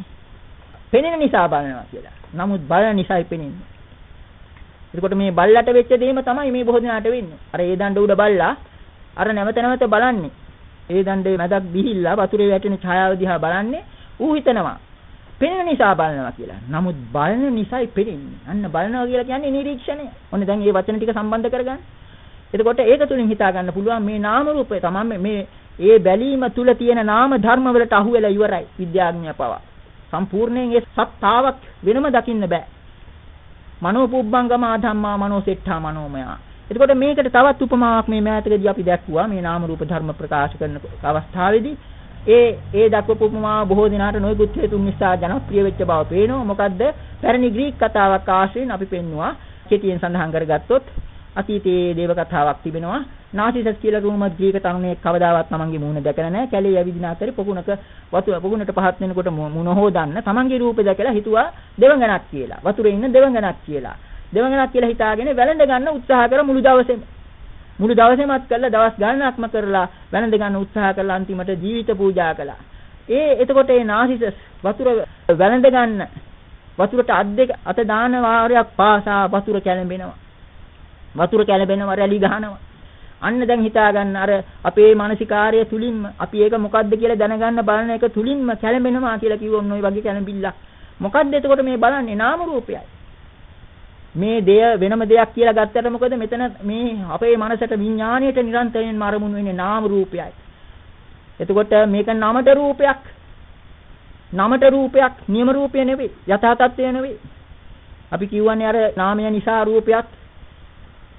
පෙනෙන නිසා බලනවා කියලා. නමුත් බලන නිසායි පෙනෙන්නේ. එතකොට මේ බල්ලට වෙච්ච දෙයම තමයි මේ බොහෝ දිනාට වෙන්නේ. අර ඒ දණ්ඩ උඩ බල්ලා අර නැවත නැවත බලන්නේ. ඒ දණ්ඩේ මැදක් ගිහිල්ලා වතුරේ වැටෙන ඡායාව දිහා බලන්නේ ඌ හිතනවා පෙනෙන නිසා බලනවා කියලා. නමුත් බලන නිසායි පෙනෙන්නේ. අන්න බලනවා කියලා කියන්නේ නිරීක්ෂණය. ඔන්න දැන් මේ වචන ටික සම්බන්ධ කරගන්න. එතකොට ඒක තුලින් හිතා ගන්න පුළුවන් මේ නාම රූපය තමයි මේ ඒ බැලීම තුල තියෙන නාම ධර්ම වලට අහු වෙලා ඉවරයි විද්‍යාඥය පවා. සම්පූර්ණයෙන් ඒ සත්‍තාවක් වෙනම දකින්න බෑ. මනෝ පුබ්බංගම ආධම්මා මනෝ සෙට්ඨා මනෝමය. එතකොට මේකට තවත් උපමාවක් මේ මෑතකදී අපි දැක්කුවා මේ නාම රූප ධර්ම ප්‍රකාශ කරන අවස්ථාවේදී ඒ ඒ දක්වපු උපමාව බොහෝ දිනාට නොයෙකුත් හේතුන් නිසා ජනප්‍රිය වෙච්ච බව පේනවා. මොකද්ද? පැරණි ග්‍රීක කතාවක් ආශ්‍රයෙන් අපි පෙන්නවා. කෙටියෙන් සඳහන් කරගත්තොත් අතීතයේ දේව කතාවක් තිබෙනවා. නාසිසස් කියලා රුමත් ග්‍රීක තරුණයෙක් කවදාවත් තමන්ගේ මූණ දැකලා නැහැ. කැලේ ඇවිදින අතරේ පොකුණක වතුර පොකුණට පහත් වෙනකොට මුණ හොදන්න තමන්ගේ රූපේ දැකලා හිතුවා දෙවඟනක් කියලා. වතුරේ ඉන්න දෙවඟනක් කියලා. දෙවඟනක් කියලා හිතාගෙන වැළඳ ගන්න උත්සාහ කර මුළු දවසේම මුළු දවසේමත් කළා දවස් ගණනක්ම කරලා වැළඳ ගන්න උත්සාහ කළා අන්තිමට ජීවිත පූජා කළා. ඒ එතකොට ඒ නාසිසස් වතුර වැළඳ ගන්න වතුරට අත් දෙක අත දාන වාරයක් පාසා වතුර කැළඹෙනවා. වතුර කැළඹෙනවා රැලි ගහනවා. අන්න දැන් හිතා ගන්න අර අපේ මානසිකාර්ය තුලින්ම අපි ඒක මොකද්ද කියලා දැනගන්න බලන එක තුලින්ම කැළඹෙනවා කියලා කිව්වොත් ඔය වගේ කැළඹිල්ලක්. මොකද්ද එතකොට මේ බලන්නේ නාම රූපයයි. මේ දෙය වෙනම දෙයක් කියලා ගත්තට මොකද මෙතන මේ අපේ මනසට විඥාණයට නිරන්තරයෙන්ම අරමුණු වෙන්නේ නාම රූපයයි. එතකොට මේක නමට රූපයක්. නමට රූපයක් නියම රූපය නෙවෙයි යථා තත්ත්වය නෙවෙයි. අපි කියවන්නේ අර නාමය නිසා රූපයක්.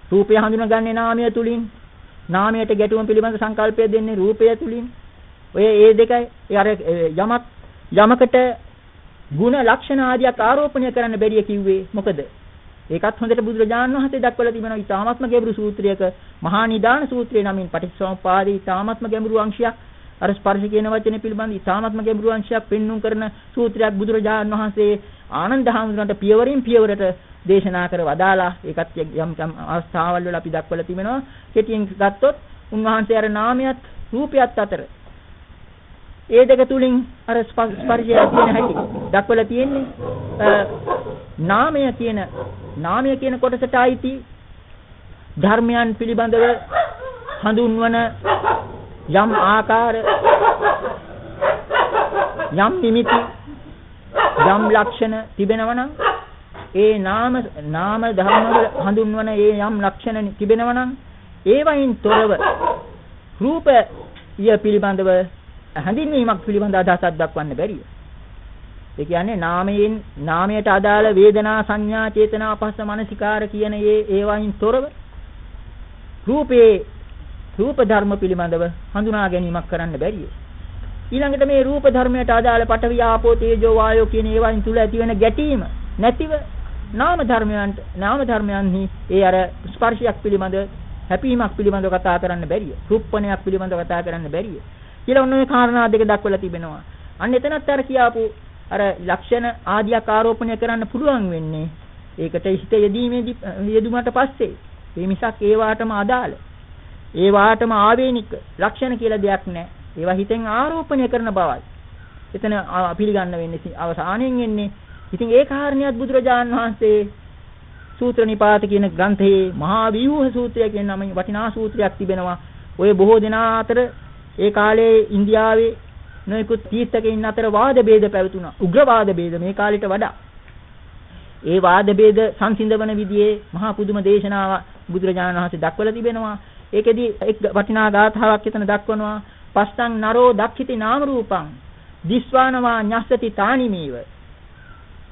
රූපය හඳුනගන්නේ නාමය තුලින්. නාමයට ගැටුම පිළිබඳ සංකල්පය දෙන්නේ රූපය තුලින්. ඔය ඒ දෙකයි අර යමක් යමකට ಗುಣ ලක්ෂණ ආදියක් ආරෝපණය කරන්න බැරිය කිව්වේ මොකද ඒකත් හොඳට බුදුරජාණන් වහන්සේ දක්වලා තිබෙනවා ඊ타මත්ම ගැඹුරු සූත්‍රයක මහා නිදාන සූත්‍රයේ නමින් පටිච්චසමුපාදේ ඊ타මත්ම ගැඹුරු අංශයක්. අර ස්පර්ශ කියන වචනේ පිළිබඳ ඊ타මත්ම ගැඹුරු අංශයක් පෙන්눔 කරන සූත්‍රයක් බුදුරජාණන් වහන්සේ ආනන්ද හාමුදුරන්ට පියවරින් පියවරට දේශනා කර වදාලා ඒකත් යම් යම් අවස්ථාවල් වල අපි දක්වලා තිබෙනවා. කෙටියෙන් ගත්තොත් උන්වහන්සේ අර නාමයත් රූපයත් අතර ඒ දෙක තුලින් අර ස්පර්ශය තියෙන හැටි දක්වලා තියෙන්නේ නාමය කියන නාමය කියන කොටසට අයිති ධර්මයන් පිළිබඳව හඳුන්වන යම් ආකාර යම් නිමිති යම් ලක්ෂණ තිබෙනවා නම් ඒ නාම නාම ධර්ම වල හඳුන්වන ඒ යම් ලක්ෂණ තිබෙනවා නම් ඒවයින් තොරව රූපය පිළිබඳව හැඳින්වීමක් පිළිබඳ අදහසක් දක්වන්න බැරිය. ඒ කියන්නේ නාමයෙන් නාමයට අදාළ වේදනා සංඥා චේතනා පස්ස මනසිකාර කියන ඒ ඒවායින් තොරව රූපේ රූප ධර්ම පිළිබඳව හඳුනා ගැනීමක් කරන්න බැරිය. ඊළඟට මේ රූප ධර්මයට අදාළ පඨවි ආපෝ තේජෝ වායෝ කියන ඒවායින් තුල ඇතිවෙන ගැටීම නැතිව නාම ධර්මයන්ට නාම ධර්මයන්හි ඒ අර ස්පර්ශයක් පිළිබඳ හැපීමක් පිළිබඳව කතා කරන්න බැරිය. රූපණයක් පිළිබඳව කතා කරන්න බැරිය. කියලා ඔන්න ඔය කාරණා දෙක දක්වලා තිබෙනවා. අන්න එතනත් අර කියාපු අර ලක්ෂණ ආදියක් ආරෝපණය කරන්න පුළුවන් වෙන්නේ. ඒකට හිත යෙදීමේදී යෙදුමට පස්සේ. මේ මිසක් ඒ වාටම අදාළ. ඒ වාටම ආවේනික ලක්ෂණ කියලා දෙයක් නැහැ ඒවා හිතෙන් ආරෝපණය කරන බවයි. එතන පිළිගන්න වෙන්නේ අවසානයෙන් එන්නේ ඉතින් ඒ කාරණියත් බුදුරජාන් වහන්සේ සූත්‍ර නිපාත කියන ග්‍රන්ථයේ මහා විවූහ සූත්‍රය කියන නමින් වටිනා සූත්‍රයක් තිබෙනවා. ඔය බොහෝ දෙනා අතර ඒ කාලේ ඉන්දියාවේ නොයෙකුත් තීර්ථකයන් අතර වාද ભેද පැවතුණා. උග්‍රවාද ભેද මේ කාලෙට වඩා. ඒ වාද ભેද සංසිඳවන විදිහේ මහා පුදුම දේශනාව බුදුරජාණන් වහන්සේ දක්වලා තිබෙනවා. ඒකෙදි එක් වටිනා ගාථාවක් එතන දක්වනවා. පස්සං නරෝ දක්ඛිති නාම රූපං දිස්වානවා ඤස්සති තානිමේව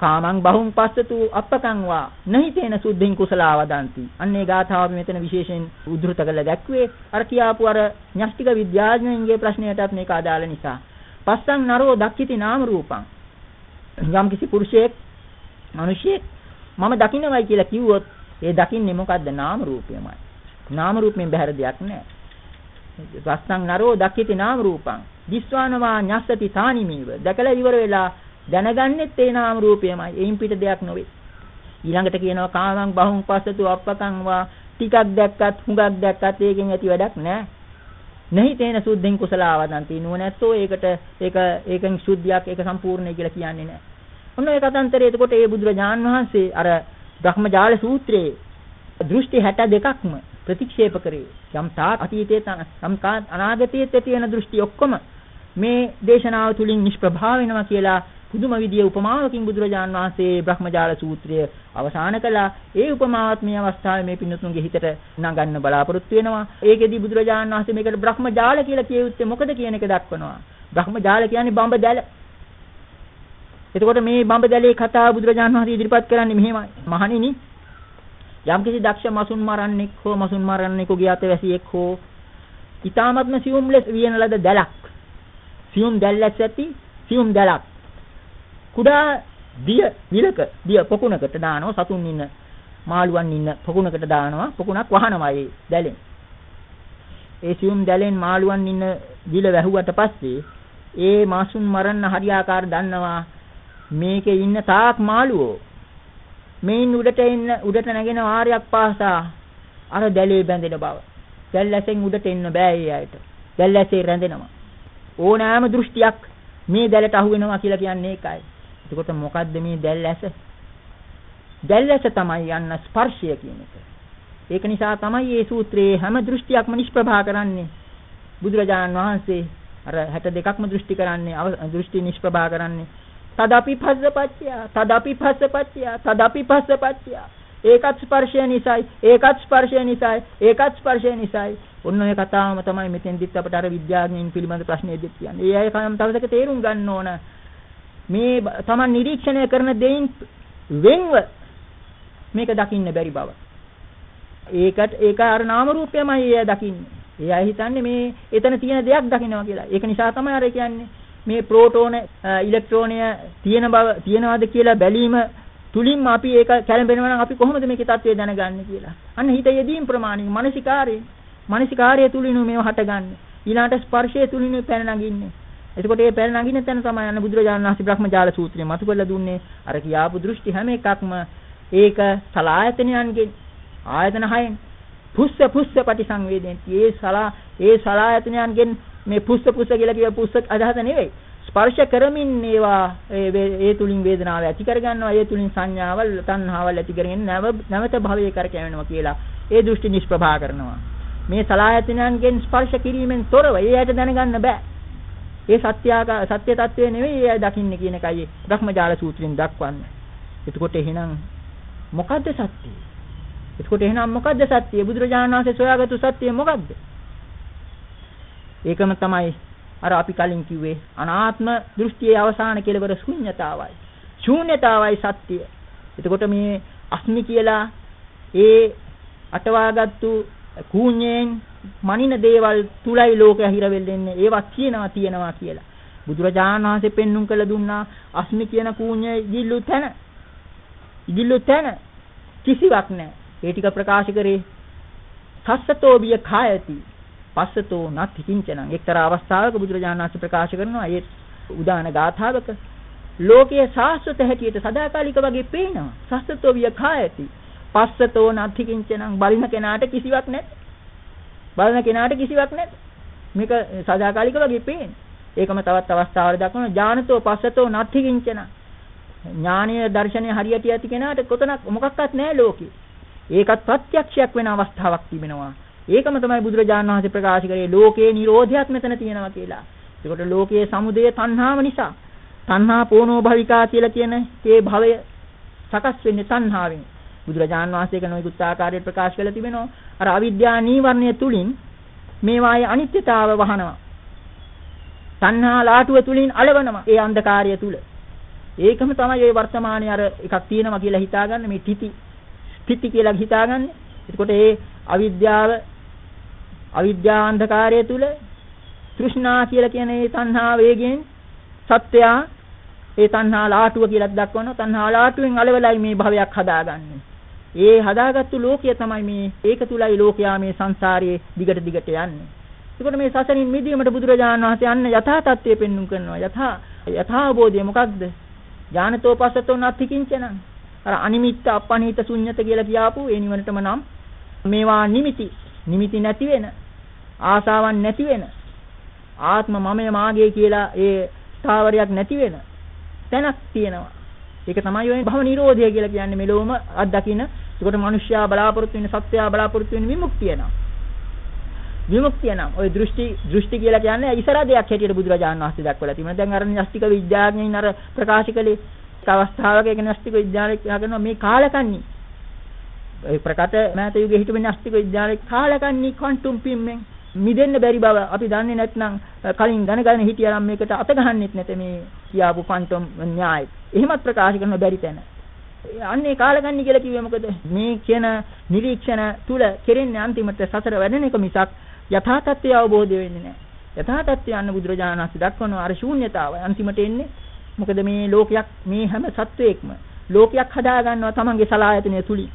කාමං බහුං පස්සතු අපකං වා නහිතේන සුද්ධින් කුසලා වදಂತಿ අන්නේ ගාථාව මෙතන විශේෂයෙන් උද්දෘත කරලා දැක්වේ. අර කියාපු අර න්‍යෂ්ටික විද්‍යාඥයන්ගේ ප්‍රශ්නයටත් මේක අදාළ නිසා. පස්සං නරෝ දක්ඛිති නාම රූපං. යම් කිසි පුරුෂයෙක් මිනිසෙක් මම දකින්නවයි කියලා කිව්වොත් ඒ දකින්නේ මොකද්ද? නාම රූපයමයි. නාම රූපයෙන් බැහැර දෙයක් නැහැ පස්සං නරෝ දක්ඛිති නාම රූපං. දිස්වානවා ඤස්සති තානිමේව. දැකලා ඉවර වෙලා දැනගන්නෙත් ඒ නාම රූපයමයි. එයින් පිට දෙයක් නොවේ. ඊළඟට කියනවා කාමං බහුං පස්සතු අප්පකං වා ටිකක් දැක්කත් හුඟක් දැක්කත් ඒකෙන් ඇති වැඩක් නැහැ. නැහි තේන සුද්ධෙන් කුසලාවදන්ති නුවණැත්තෝ ඒකට ඒක ඒකෙන් සුද්ධියක් ඒක සම්පූර්ණයි කියලා කියන්නේ නැහැ. ඔන්න ඒ කතන්තරේ එතකොට ඒ බුදුරජාන් වහන්සේ අර බ්‍රහ්මජාල සූත්‍රයේ දෘෂ්ටි 62ක්ම ප්‍රතික්ෂේප කරේ. යම් තාක් අතීතයේ යම් තාක් අනාගතයේ තියෙන දෘෂ්ටි ඔක්කොම මේ දේශනාව තුලින් නිෂ්ප්‍රභා වෙනවා කියලා පුදුම විදිය උපමාවකින් බුදුරජාන් වහන්සේ බ්‍රහ්මජාල සූත්‍රය අවසන් කළා. ඒ උපමාවත් මේ අවස්ථාවේ මේ පින්නතුන්ගේ හිතට නගන්න බලාපොරොත්තු වෙනවා. ඒකෙදි බුදුරජාන් වහන්සේ මේකට බ්‍රහ්මජාල කියලා කියෙව්ත්තේ මොකද කියන එක දක්වනවා. බ්‍රහ්මජාල කියන්නේ බඹ දැල. එතකොට මේ බඹ දැලේ කතාව බුදුරජාන් වහන්සේ ඉදිරිපත් කරන්නේ මෙහෙමයි. මහණෙනි යම්කිසි දක්ෂ මසුන් මරන්නෙක් හෝ මසුන් මරන්නෙකුගේ අතවැසියෙක් හෝ ඊ타මත්ම සියුම් ලෙස වියන ලද දැලක් සියුම් දැල්ලක් ඇති සියුම් දැලක් කුඩා දිය විලක දිය පොකුණකට දානවා සතුන් ඉන්න මාළුවන් ඉන්න පොකුණකට දානවා පොකුණක් වහනවා ඒ දැලෙන්. ඒ සියුම් දැලෙන් මාළුවන් ඉන්න විල වැහුවට පස්සේ ඒ මාසුන් මරන්න හරියාකාර දන්නවා මේකේ ඉන්න තාක් මාළුවෝ. මේන් උඩට එන්න උඩට නැගෙන වාරයක් පාසා අර දැලේ බැඳෙන බව. දැල්ැසෙන් උඩට එන්න බෑ ඒ අයට. දැල්ැසේ රැඳෙනවා. ඕනෑම දෘෂ්ටියක් මේ දැලට අහු වෙනවා කියලා කියන්නේ ඒකයි. එතකොට මොකද්ද මේ දැල් ඇස? දැල් ඇස තමයි යන්න ස්පර්ශය කියන එක. ඒක නිසා තමයි මේ සූත්‍රයේ හැම දෘෂ්ටියක්ම නිෂ්ප්‍රභා කරන්නේ. බුදුරජාණන් වහන්සේ අර 62ක්ම දෘෂ්ටි කරන්නේ දෘෂ්ටි නිෂ්ප්‍රභා කරන්නේ. තදපි පස්සපච්චය තදපි පස්සපච්චය තදපි පස්සපච්චය ඒකත් ස්පර්ශය නිසායි ඒකත් ස්පර්ශය නිසායි ඒකත් ස්පර්ශය නිසායි ඔන්න ඔය කතාවම තමයි මෙතෙන්දිත් අපට අර විද්‍යාඥයින් පිළිබඳ ප්‍රශ්නේදිත් කියන්නේ. ඒ අය කම් තවසක තේරුම් ගන්න ඕන මේ Taman නිරීක්ෂණය කරන දෙයින් වෙන්ව මේක දකින්න බැරි බව. ඒකට ඒක අර නාම රූපයමයි එය දකින්නේ. ඒ අය හිතන්නේ මේ එතන තියෙන දෙයක් දකින්නවා කියලා. ඒක නිසා තමයි අර කියන්නේ මේ ප්‍රෝටෝන ඉලෙක්ට්‍රෝනය තියෙන බව තියනවාද කියලා බැලීම තුලින්ම අපි ඒක කැළඹෙනවා නම් අපි කොහොමද මේකේ தත්ත්වය දැනගන්නේ කියලා. අන්න හිත යෙදීම් ප්‍රමාණික මානසිකාරය මානසිකාරය තුලිනු මේව හටගන්නේ. ඊළාට ස්පර්ශය තුලිනු පැන නගින්නේ. එතකොට මේ පැල නගින තැන තමයි අන්න බුදුරජාණන් වහන්සේ බ්‍රහ්මජාල සූත්‍රයේ මතු කරලා දුන්නේ. අර කියාපු දෘෂ්ටි හැම එකක්ම ඒක සලායතනයන්ගෙන් ආයතන හයෙන් පුස්ස පුස්ස පටිසංවේදෙන් ඒ සලා ඒ සලායතනයන්ගෙන් මේ පුස්ස පුස්ස කියලා කිය පුස්ස අදහස නෙවෙයි. ස්පර්ශ කරමින් ඒවා ඒ තුලින් වේදනාව ඇති කරගන්නවා. ඒ තුලින් සංඥාවල් තණ්හාවල් ඇති කරගෙන නැවත භවයේ කරකැවෙනවා කියලා ඒ දෘෂ්ටි නිෂ්ප්‍රභා කරනවා. මේ සලායතනයන්ගෙන් ස්පර්ශ කිරීමෙන් තොරව ඒ ඇයට දැනගන්න බෑ. ඒ සත්‍යාක සත්‍ය తත්වය නෙවෙයි එයා දකින්නේ කියන එකයි බ්‍රහ්මජාල සූත්‍රයෙන් දක්වන්නේ. එතකොට එහෙනම් මොකද්ද සත්‍යය? එතකොට එහෙනම් මොකද්ද සත්‍යය? බුදුරජාණන් වහන්සේ සොයාගත්තු සත්‍යය මොකද්ද? ඒකම තමයි අර අපි කලින් කිව්වේ අනාත්ම දෘෂ්ටියේ අවසාන කෙලවර ශුන්්‍යතාවයි. ශූන්‍යතාවයි සත්‍යය. එතකොට මේ අස්මි කියලා ඒ අටවාගත්තු කූඤ්ඤයෙන් මනින දේවල් තුලයි ලෝකය හිර වෙන්නේ ඒවා කියනවා තියනවා කියලා. බුදුරජාණන් වහන්සේ පෙන්눔 කළ දුන්නා අස්මි කියන කූඤ්ඤ ඉදිල්ලු තැන. ඉදිල්ලු තැන කිසිවක් නැහැ. ඒ ටික ප්‍රකාශ කරේ සස්සතෝ බිය කායති. පස්සතෝ නත්ති කිංචනං එක්තරා අවස්ථාවක බුදුරජාණන් වහන්සේ ප්‍රකාශ කරනවා ඒ උදාන ගාථාවක ලෝකයේ සාස්වත හැටියට සදාකාලික වගේ පේනවා. සස්සතෝ බිය කායති. පස්සතෝ නත්ති කිංචනං බලින කෙනාට කිසිවක් නැහැ බලන කෙනාට කිසිවක් නැත. මේක සදාකාලික වගේ පේන්නේ. ඒකම තවත් අවස්ථාවල දක්වන ඥානතෝ පස්සතෝ නත්ති කිංචන. ඥානීය දර්ශනය හරියට ඇති කෙනාට කොතනක් මොකක්වත් නැහැ ලෝකේ. ඒකත් ප්‍රත්‍යක්ෂයක් වෙන අවස්ථාවක් තිබෙනවා. ඒකම තමයි බුදුරජාණන් වහන්සේ ප්‍රකාශ කරේ ලෝකේ නිරෝධයක් මෙතන තියෙනවා කියලා. ඒකට ලෝකයේ සමුදය තණ්හාව නිසා. තණ්හා පෝනෝ භවිකා කියලා කියන මේ භවය සකස් වෙන්නේ තණ්හාවෙන්. බුදුරජාන් වහන්සේ කරන විකුත් ආකාරයට ප්‍රකාශ කළ තිබෙනවා. අර අවිද්‍යා නීවරණය තුලින් මේවායේ අනිත්‍යතාව වහනවා. තණ්හා ලාටුව තුලින් అలවනවා. ඒ අන්ධකාරය තුල. ඒකම තමයි ඒ වර්තමානයේ අර එකක් තියෙනවා කියලා හිතාගන්න මේ තිති තිති කියලා හිතාගන්න. එතකොට ඒ අවිද්‍යාව අවිද්‍යා අන්ධකාරය තුල තෘෂ්ණා කියලා කියන ඒ තණ්හා වේගයෙන් සත්‍යයා ඒ තණ්හා ලාටුව කියලා දක්වනවා. තණ්හා ලාටුවෙන් අලවලයි මේ භවයක් හදාගන්නේ. ඒ හදාගත්තු ලෝකය තමයි මේ ඒක තුලයි ලෝකයා මේ සංසාරයේ දිගට දිගට යන්නේ. ඒකට මේ සසරින් මිදීමට බුදුරජාණන් වහන්සේ අන්න යථා තත්ත්වය පෙන්눔 කරනවා. යථා යථාබෝධය මොකක්ද? ඥානතෝ පස්සතෝ නත්ති කිංචන. අර අනිමිත්ත අපනිහිත ශුන්්‍යත කියලා කියාපු ඒ නිවනටම නම් මේවා නිමිති. නිමිති නැති වෙන ආසාවන් නැති වෙන ආත්ම මමය මාගේ කියලා ඒ ස්ථාවරයක් නැති වෙන තැනක් තියෙනවා. ඒක තමයි ඔය භව නිරෝධය කියලා කියන්නේ මෙලොවම අත්දකින්න. ඒකට මිනිස්සයා බලාපොරොත්තු වෙන සත්‍යයා බලාපොරොත්තු වෙන විමුක්තිය නම්. විමුක්තිය නම් ওই දෘෂ්ටි දෘෂ්ටි කියලා කියන්නේ ඉසරා දෙයක් හැටියට බුදුරජාණන් වහන්සේ දක්වලා තිබුණා. දැන් අර න්‍යෂ්ටික විද්‍යාඥයින් අර ප්‍රකාශ කළේ අවස්ථාවක ඒක න්‍යෂ්ටික විද්‍යාලයක් කියනවා මේ කාලකන්ණි. ඒ ප්‍රකට මෑත යුගයේ හිටපු න්‍යෂ්ටික විද්‍යාලයේ කාලකන්ණි ක්වොන්ටම් පිම්මෙන් මිදෙන්න බැරි බව අපි දන්නේ නැත්නම් කලින් දැනගෙන හිටියා නම් මේකට අත ගහන්නෙත් නැත මේ කියාපු ක්වොන්ටම් න්‍යාය. එහෙමත් ප්‍රකාශ කරන්න බැරි තැන. අන්නේ කාලකන්ණි කියලා කිව්වේ මොකද? මේ කියන නිරීක්ෂණ තුල කෙරෙන්නේ අන්තිමට සසර වැඩෙන එක මිසක් යථා තත්ත්වය අවබෝධ වෙන්නේ නැහැ. යථා තත්ත්වය අන්න බුදුරජාණන් වහන්සේ දක්වනවා අර ශූන්‍යතාවය අන්තිමට එන්නේ. මොකද මේ ලෝකයක් මේ හැම සත්වයක්ම ලෝකයක් හදා ගන්නවා තමන්ගේ සලායතනය තුලින්.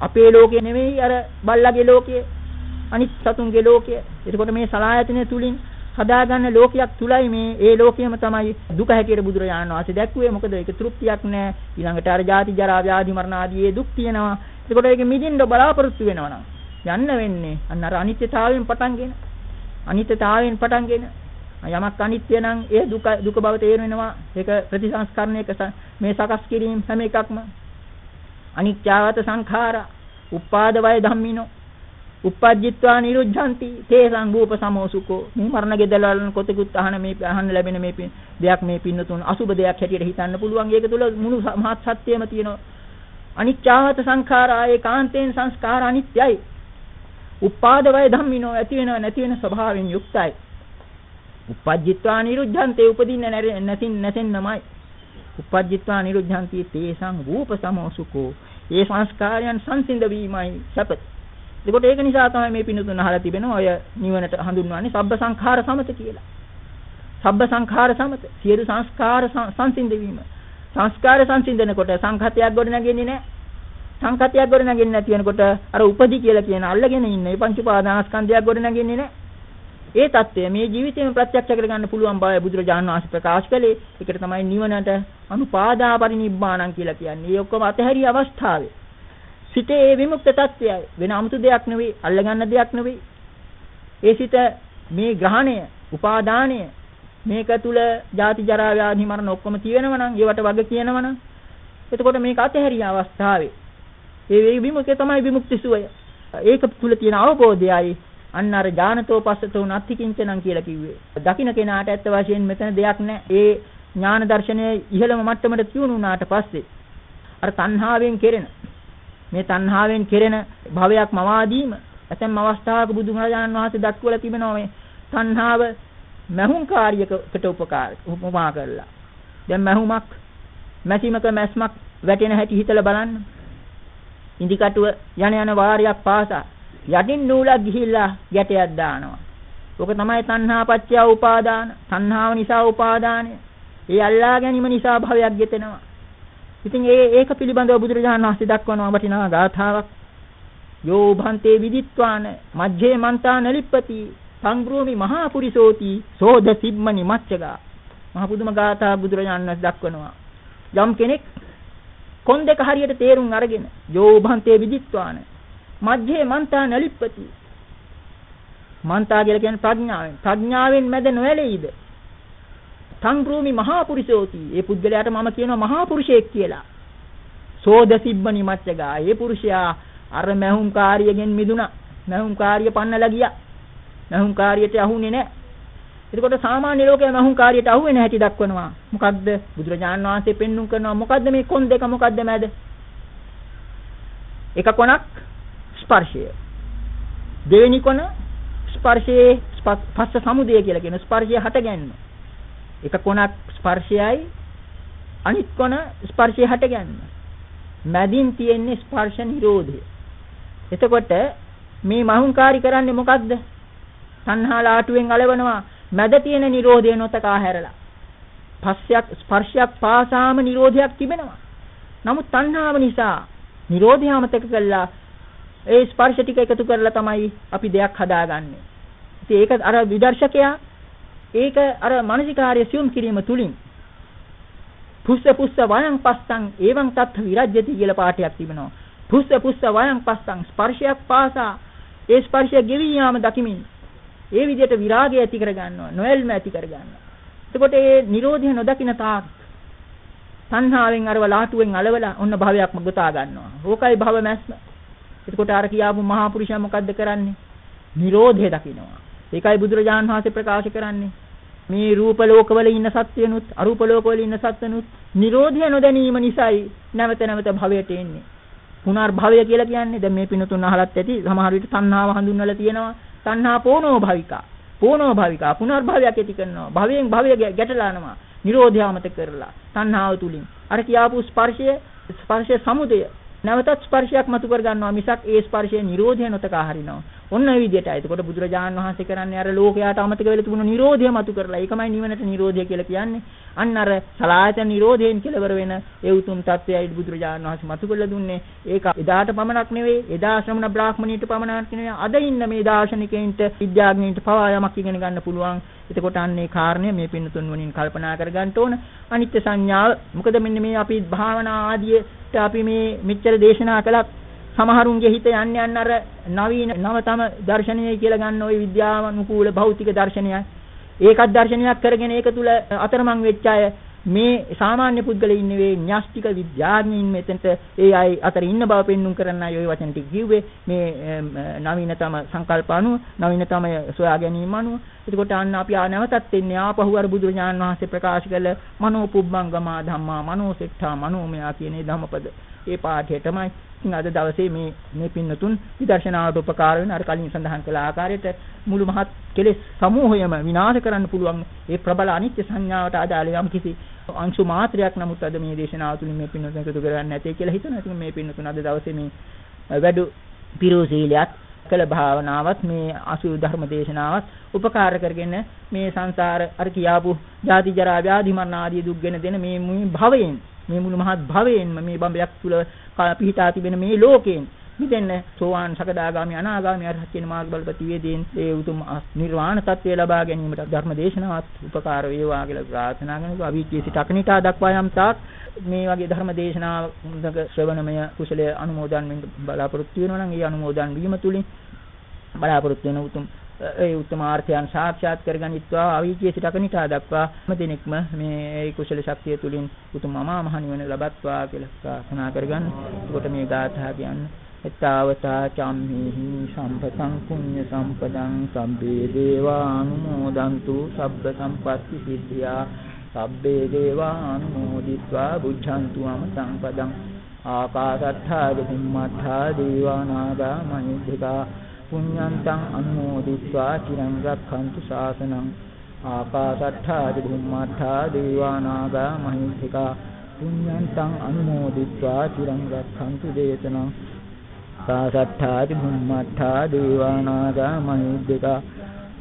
අපේ ලෝකේ නෙමෙයි අර බල්ලගේ ලෝකයේ අනිත් සතුන්ගේ ලෝකය. එතකොට මේ සලායතනය තුලින් හදාගන්න ලෝකයක් තුලයි මේ ඒ ලෝකයම තමයි දුක හැටියට බුදුරජාණන් වහන්සේ දැක්ුවේ. මොකද ඒක තෘප්තියක් නෑ. ඊළඟට අර ජාති ජරා ව්‍යාධි මරණ ආදී දුක් තියෙනවා. එතකොට ඒක මිදින්න බලාපොරොත්තු වෙනවා යන්න වෙන්නේ අන්න අර අනිත්‍යතාවයෙන් පටන්ගෙන අනිත්‍යතාවයෙන් පටන්ගෙන යමක් අනිත්‍ය නම් ඒ දුක දුක බව තේරෙනවා. ඒක ප්‍රතිසංස්කරණයක මේ සකස් කිරීම හැම එකක්ම අනිත්‍යවත සංඛාරා උපාද වය ධම්මිනෝ uppajjitwa niruddhanti තේසං රූප සමෝසුකෝ මේ මරණ ගෙදලවල කොතෙකුත් අහන මේ අහන්න ලැබෙන මේ දෙයක් මේ පින්නතුන් අසුබ දෙයක් හැටියට හිතන්න පුළුවන්. ඒක තුල මුළු මහත් සත්‍යයම තියෙනවා. අනිච්චාවත සංඛාරා ඒකාන්තේන සංස්කාර අනිත්‍යයි. උපාද වය ධම්මිනෝ ඇති වෙනව නැති වෙන ස්වභාවයෙන් යුක්තයි. uppajjitwa niruddhante උපදින්න නැතින් නැසෙන්නමයි. uppajjitwa niruddhanti තේසං රූප සමෝසුකෝ ඒ සංස්කාරයන් සංසිඳ වීමයි සපත එතකොට ඒක නිසා තමයි මේ පිණුතුන් අහලා තිබෙනවා ඔය නිවනට හඳුන්වන්නේ සබ්බ සංඛාර සමත කියලා. සබ්බ සංඛාර සමත සියලු සංස්කාර සංසිඳ වීම. සංස්කාර සංසිඳනකොට සංඛතයක් ගොඩ නැගෙන්නේ නැහැ. සංඛතයක් ගොඩ නැගෙන්නේ නැති වෙනකොට අර උපදි කියලා කියන අල්ලගෙන ඉන්න මේ පංච උපාදානස්කන්ධයක් ගොඩ නැගෙන්නේ නැහැ. ඒ தත්ත්වය මේ ජීවිතේම ප්‍රත්‍යක්ෂ කරගන්න පුළුවන් බවයි බුදුරජාණන් වහන්සේ ප්‍රකාශ කළේ. ඒකට තමයි නිවනට අනුපාදා පරිනිබ්බාණං කියලා කියන්නේ. ඒ ඔක්කොම අතහැරි අවස්ථාවේ සිතේ ඒ විමුක්ත තත්ත්වයයි වෙන 아무තු දෙයක් නෙවෙයි අල්ලගන්න දෙයක් නෙවෙයි. ඒ සිත මේ ග්‍රහණය උපාදානය මේක තුල ජාති ජරා ව්‍යාධි මරණ ඔක්කොම තියෙනවා නම් ඒවට වග කියනවා නම් එතකොට මේක අතහැරිය අවස්ථාවේ. ඒ විමුක්තිය තමයි විමුක්ති සුවය. ඒක තුල තියෙන අවබෝධයයි. අන්න අර ඥානතෝ පස්සතෝ නත්ති කිංචනං කියලා කිව්වේ. දකින්න කෙනාට ඇත්ත වශයෙන් මෙතන දෙයක් නැහැ ඒ ඥාන දර්ශනයේ ඉහළම මට්ටමට තියුණු වුණාට පස්සේ අර තණ්හාවෙන් කෙරෙන මේ තණ්හාවෙන් කෙරෙන භවයක් මවාදීම ඇතැම් අවස්ථාවක බුදුරජාණන් වහන්සේ දක්වලා තිබෙනවා මේ තණ්හාව මහුම් කාර්යයකට උපකාර උපමා කරලා. දැන් මහුමක් මැසිමක මැස්මක් වැටෙන හැටි හිතලා බලන්න. ඉන්දි කටුව යන යන වාරයක් පාසා යටින් නූලක් ගිහිල්ලා ගැටයක් දානවා. ඔක තමයි තණ්හා පත්‍ය උපාදාන. තණ්හාව නිසා උපාදානය. ඒ අල්ලා ගැනීම නිසා භවයක් ගෙතෙනවා. ඉතින් ඒ ඒක පිළිබඳව බුදුරජාණන් වහන්සේ දක්වනවා වටිනා ගාථාවක්. යෝ භන්තේ විදිත්වාන මජ්ජේ මන්තා නලිප්පති සංග්‍රෝමි මහා පුරිසෝති සෝද සිබ්මනි මච්චගා. මහ පුදුම ගාථා බුදුරජාණන් වහන්සේ දක්වනවා. යම් කෙනෙක් කොන් දෙක හරියට තේරුම් අරගෙන යෝ භන්තේ විදිත්වාන මජ්ජේ මන්තා නලිප්පති මන්තා කියලා කියන්නේ ප්‍රඥාවෙන් ප්‍රඥාවෙන් මැද නොඇලෙයිද සංග්‍රෝමි මහා පුරුෂෝති. ඒ පුද්ගලයාට මම කියනවා මහා පුරුෂයෙක් කියලා. සෝද සිබ්බනි මච්චගා. ඒ පුරුෂයා අර මහුම් කාර්යයෙන් මිදුණා. මහුම් කාර්ය පන්නලා ගියා. මහුම් කාර්යයට අහුනේ නැහැ. එතකොට සාමාන්‍ය ලෝකයේ මහුංකාරියට අහු වෙන හැටි දක්වනවා. මොකක්ද? බුදුරජාණන් වහන්සේ පෙන්눔 කරනවා මොකද්ද මේ කොන් දෙක මොකද්ද මැද? එක කොනක් ස්පර්ශය. දෙවෙනි කොන ස්පර්ශයේ පස්ස සමුදය කියලා කියන ස්පර්ශය හටගන්න. එක කොනක් ස්පර්ශයයි අනිත් කොන ස්පර්ශය හටගන්න. මැදින් තියෙන්නේ ස්පර්ශ නිරෝධය. එතකොට මේ මහුංකාරී කරන්නේ මොකද්ද? තණ්හා ලාටුවෙන් අලවනවා මැද තියෙන Nirodha නොතකා හැරලා. පස්සයක් ස්පර්ශයක් පාසාම Nirodhayak තිබෙනවා. නමුත් තණ්හාව නිසා Nirodha අමතක කළා ඒ ස්පර්ශ ටික එකතු කරලා තමයි අපි දෙයක් හදාගන්නේ. ඉතින් ඒක අර විදර්ශකයා ඒක අර මානසිකාර්ය සියුම් කිරීම තුලින් පුස්ස පුස්ස වයං පස්සං එවං තත්ථ විරජ්‍යති කියලා පාඩයක් තිබෙනවා. පුස්ස පුස්ස වයං පස්සං ස්පර්ශයක් පාසා ඒ ස්පර්ශය ගෙවි යාම දකිමින් ඒ විදිහට විරාගය ඇති කර ගන්නවා නොයල්ම ඇති කර ගන්නවා. එතකොට මේ Nirodha නොදකින තාක් තණ්හාවෙන් අරව ලාටුවෙන් අලවලා ඔන්න භවයක්ම ගොතා ගන්නවා. ඕකයි භව මැස්ම. එතකොට අර කියාපු මහා පුරුෂයා මොකද්ද කරන්නේ? Nirodhe දකින්නවා ඒකයි බුදුරජාණන් වහන්සේ ප්‍රකාශ කරන්නේ. මේ රූප ලෝකවල ඉන්න සත්‍යනුත් අරූප ලෝකවල ඉන්න සත්‍යනුත් Nirodha නොදැනීම නිසායි නැවත නැවත භවයට එන්නේ. පුනර්භවය කියලා කියන්නේ දැන් මේ පිනතුන් අහලත් ඇති සමහර විට තණ්හාව හඳුන්වලා තියෙනවා. තණ්හා පෝනෝ භවිකා. පෝනෝ භවිකා. පුනර්භවයක් ඇති කරනවා. භවයෙන් භවය ගැටලානවා නිරෝධය අමතක කරලා. තණ්හාව තුලින්. අර කියාපු ස්පර්ශය ස්පර්ශය සමුදය. නැවතත් ස්පර්ශයක් මතු කර ගන්නවා මිසක් ඒ ස්පර්ශයේ නිරෝධය නොතකා හරිනවා ඔන්න ඔය විදිහට. එතකොට බුදුරජාණන් වහන්සේ කරන්නේ අර ලෝකයට අමතක වෙලා තිබුණු Nirodha මතු කරලා. ඒකමයි නිවනට Nirodha කියලා කියන්නේ. අන්න අර සලායතන Nirodhaයෙන් කෙලවර වෙන ඒ උතුම් தත්වයයි බුදුරජාණන් වහන්සේ මතු කරලා දුන්නේ. ඒක එදාට පමණක් නෙවෙයි, එදා ශ්‍රමණ බ්‍රාහ්මණීට පමණක් නෙවෙයි. අද ඉන්න මේ දාර්ශනිකයින්ට, විද්‍යාඥයින්ට පවා යමක් ඉගෙන ගන්න පුළුවන්. එතකොට අන්නේ කාරණය මේ පින්නතුන් වලින් කල්පනා කර ගන්න ඕන. අනිත්‍ය සංඥාව. මොකද මෙන්න මේ අපි භාවනා ආදියට අපි මේ මෙච්චර දේශනා කළත් සමහරුන්ගේ හිත යන්නේ යන්න අර නවීන නවතම දර්ශනයයි කියලා ගන්න ওই විද්‍යානුකූල භෞතික දර්ශනයයි. ඒකත් දර්ශනයක් කරගෙන ඒක තුල අතරමං වෙච්ච අය මේ සාමාන්‍ය පුද්ගලයින් නෙවෙයි න්‍යෂ්ටික විද්‍යාඥයින් මෙතනට ඒ අය අතර ඉන්න බව පෙන්눔 කරන අය ওই වචන ටික කිව්වේ. මේ නවීනතම සංකල්ප අනුව නවීනතම සොයා ගැනීම අනුව. එතකොට අන්න අපි ආ නැවතත් එන්නේ ආපහු අර බුදුරජාණන් වහන්සේ ප්‍රකාශ කළ මනෝපුබ්බංගමා ධම්මා මනෝසෙට්ඨා මනෝමයා කියන ධම්මපද. ඒ පාඩයටමයි අද දවසේ මේ මේ පින්නතුන් විදර්ශනාවට උපකාර වෙන අර කලින් සඳහන් කළ ආකාරයට මුළු මහත් කෙලෙස් සමූහයම විනාශ කරන්න පුළුවන් ඒ ප්‍රබල අනිත්‍ය සංඥාවට අදාළ යම් කිසි අංශු මාත්‍රයක් නමුත් අද මේ දේශනාව තුළින් මේ පින්නතුන් එකතු කරගන්න නැtei කියලා හිතනවා. ඉතින් මේ පින්නතුන් අද දවසේ මේ වැඩු පිරෝසීලියත් කළ භාවනාවත් මේ අසු ධර්ම දේශනාවත් උපකාර කරගෙන මේ සංසාර අර කියාපු ජාති ජරා ව්‍යාධි මරණ ආදී දුක්ගෙන දෙන මේ භවයෙන් මේ මුළු මහත් භවයෙන්ම මේ බඹයක් තුල පිහිටා තිබෙන මේ ලෝකයෙන් මිදෙන්න සෝවාන් සකදාගාමි අනාගාමි අරහත් කියන මාර්ග බලපති වේදීන් ඒ උතුම් නිර්වාණ තත්වය ලබා ගැනීමට ධර්ම දේශනාවත් උපකාර වේවා කියලා ප්‍රාර්ථනා කරනවා අවිද්‍යාව සිට අකනිටා දක්වා යම් තාක් මේ වගේ ධර්ම දේශනාවක ශ්‍රවණමය කුසලයේ අනුමෝදන් වෙන්න බලාපොරොත්තු වෙනවා නම් ඒ අනුමෝදන් වීම තුලින් බලාපොරොත්තු වෙන උතුම් ඒ උත්තමාර්ථයන් සාක්ෂාත් කරගනිත්වා අවීචයේ සිට අකනිටා දක්වා හැම දිනෙකම මේ ඒ කුසල ශක්තිය තුලින් උතුම් අමා මහ නිවන ලබත්වා කියලා ප්‍රාර්ථනා කරගන්න. එතකොට මේ ගාථා කියන්නේ එතාවතා චම්හිහි සම්පතං කුඤ්ඤ සම්පදං සම්බේ දේවානුමෝදන්තු සබ්බ සම්පත්ති සිද්ධියා සබ්බේ දේවානුමෝදිත්වා බුද්ධන්තු අමතං පදං ආකාශත්ථා බුම්මත්ථා දේවානාගා මහිද්దికා පුඤ්ඤන්තං අනුමෝදිත්වා චිරං රක්ඛන්තු ශාසනං ආකාශත්ථා බුම්මත්ථා දේවානාගා මහිද්దికා පුඤ්ඤන්තං අනුමෝදිත්වා චිරං රක්ඛන්තු දේශනං ආකාශට්ඨා බුම්මඨා දේවානාගා මහිත්‍තිකා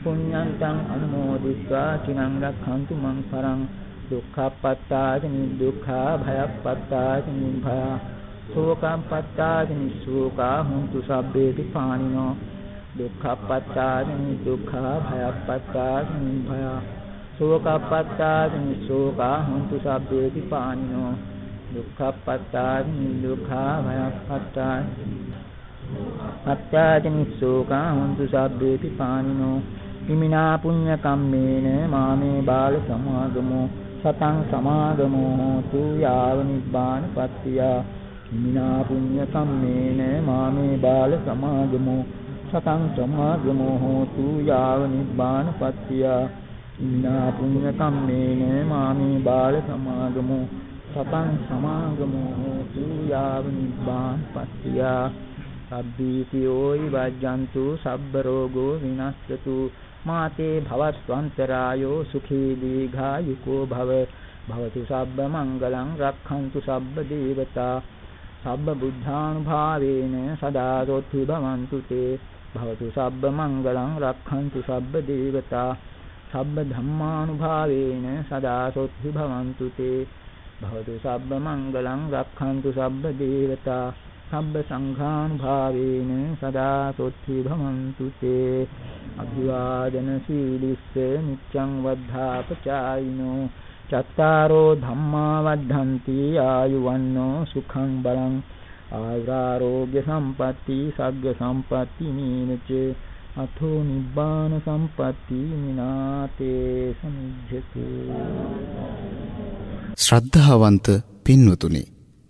පුඤ්ඤන්තං අනුමෝදිत्वा චිරං රක්ඛන්තු මං පරං දුක්ඛපත්තාති නිදුක්ඛා භයපත්තාති නිභය සෝකම්පත්තාති නිසෝකා හුන්තු සබ්බේති පානිනෝ. දුක්ඛපත්තාති දුක්ඛා භයපත්තාති භය සෝකපත්තාති නිසෝකා හුන්තු සබ්බේති පානිනෝ. දුක්ඛපත්තාති දුක්ඛා භයපත්තාති අත්තාති නිසෝකා හුන්තු සබ්බේති පානිනෝ. ඉමිනා පුඤ්ඤ කම්මේන මාමේ බාල සමාගමෝ. සතං සමාගමෝ හෝතු යාව නිබ්බාන පත්තියා. මිනා පුඤ්ඤ කම්මේන මාමේ බාල සමාගමෝ. සතං සමාගමෝ හෝතු යාව නිබ්බාන පත්තිය. ඉන්නා පුඤ්ඤ කම්මේන මාමේ බාල සමාගමෝ. සතං සමාගමෝ සූයාව නිබ්බාන් පත්තියා. සබ්බීතියෝ විවජ්ජන්තු සබ්බ රෝගෝ විනස්සතු මාතේ භවස්වන්තරායෝ සුඛී දීඝායුකෝ භව භවතු සබ්බ මංගලං රක්ඛන්තු සබ්බ දේවතා සබ්බ බුද්ධානුභාවේන සදා සොත්ති භවන්තු තේ භවතු සබ්බ මංගලං රක්ඛන්තු සබ්බ දේවතා සබ්බ ධම්මානුභාවේන සදා සොත්ති භවන්තු තේ භවතු සබ්බ මංගලං රක්ඛන්තු සබ්බ දේවතා සබ්බ සංඝානුභාවේන සදා සොත්ති භවන්තු තේ අභිවාදන සීලිස්ස නිච්ඡං වද්ධාපචායිනෝ චත්තාරෝ ධම්මා වද්ධන්ති ආයුවන්නෝ සුඛං බලං ආයුරාෝග්‍ය සම්පatti සග්ග සම්පatti නීනච අතෝ නිබ්බාන සම්පatti මිනාතේ සමිජ්ජතු ශ්‍රද්ධාවන්ත පින්වතුනි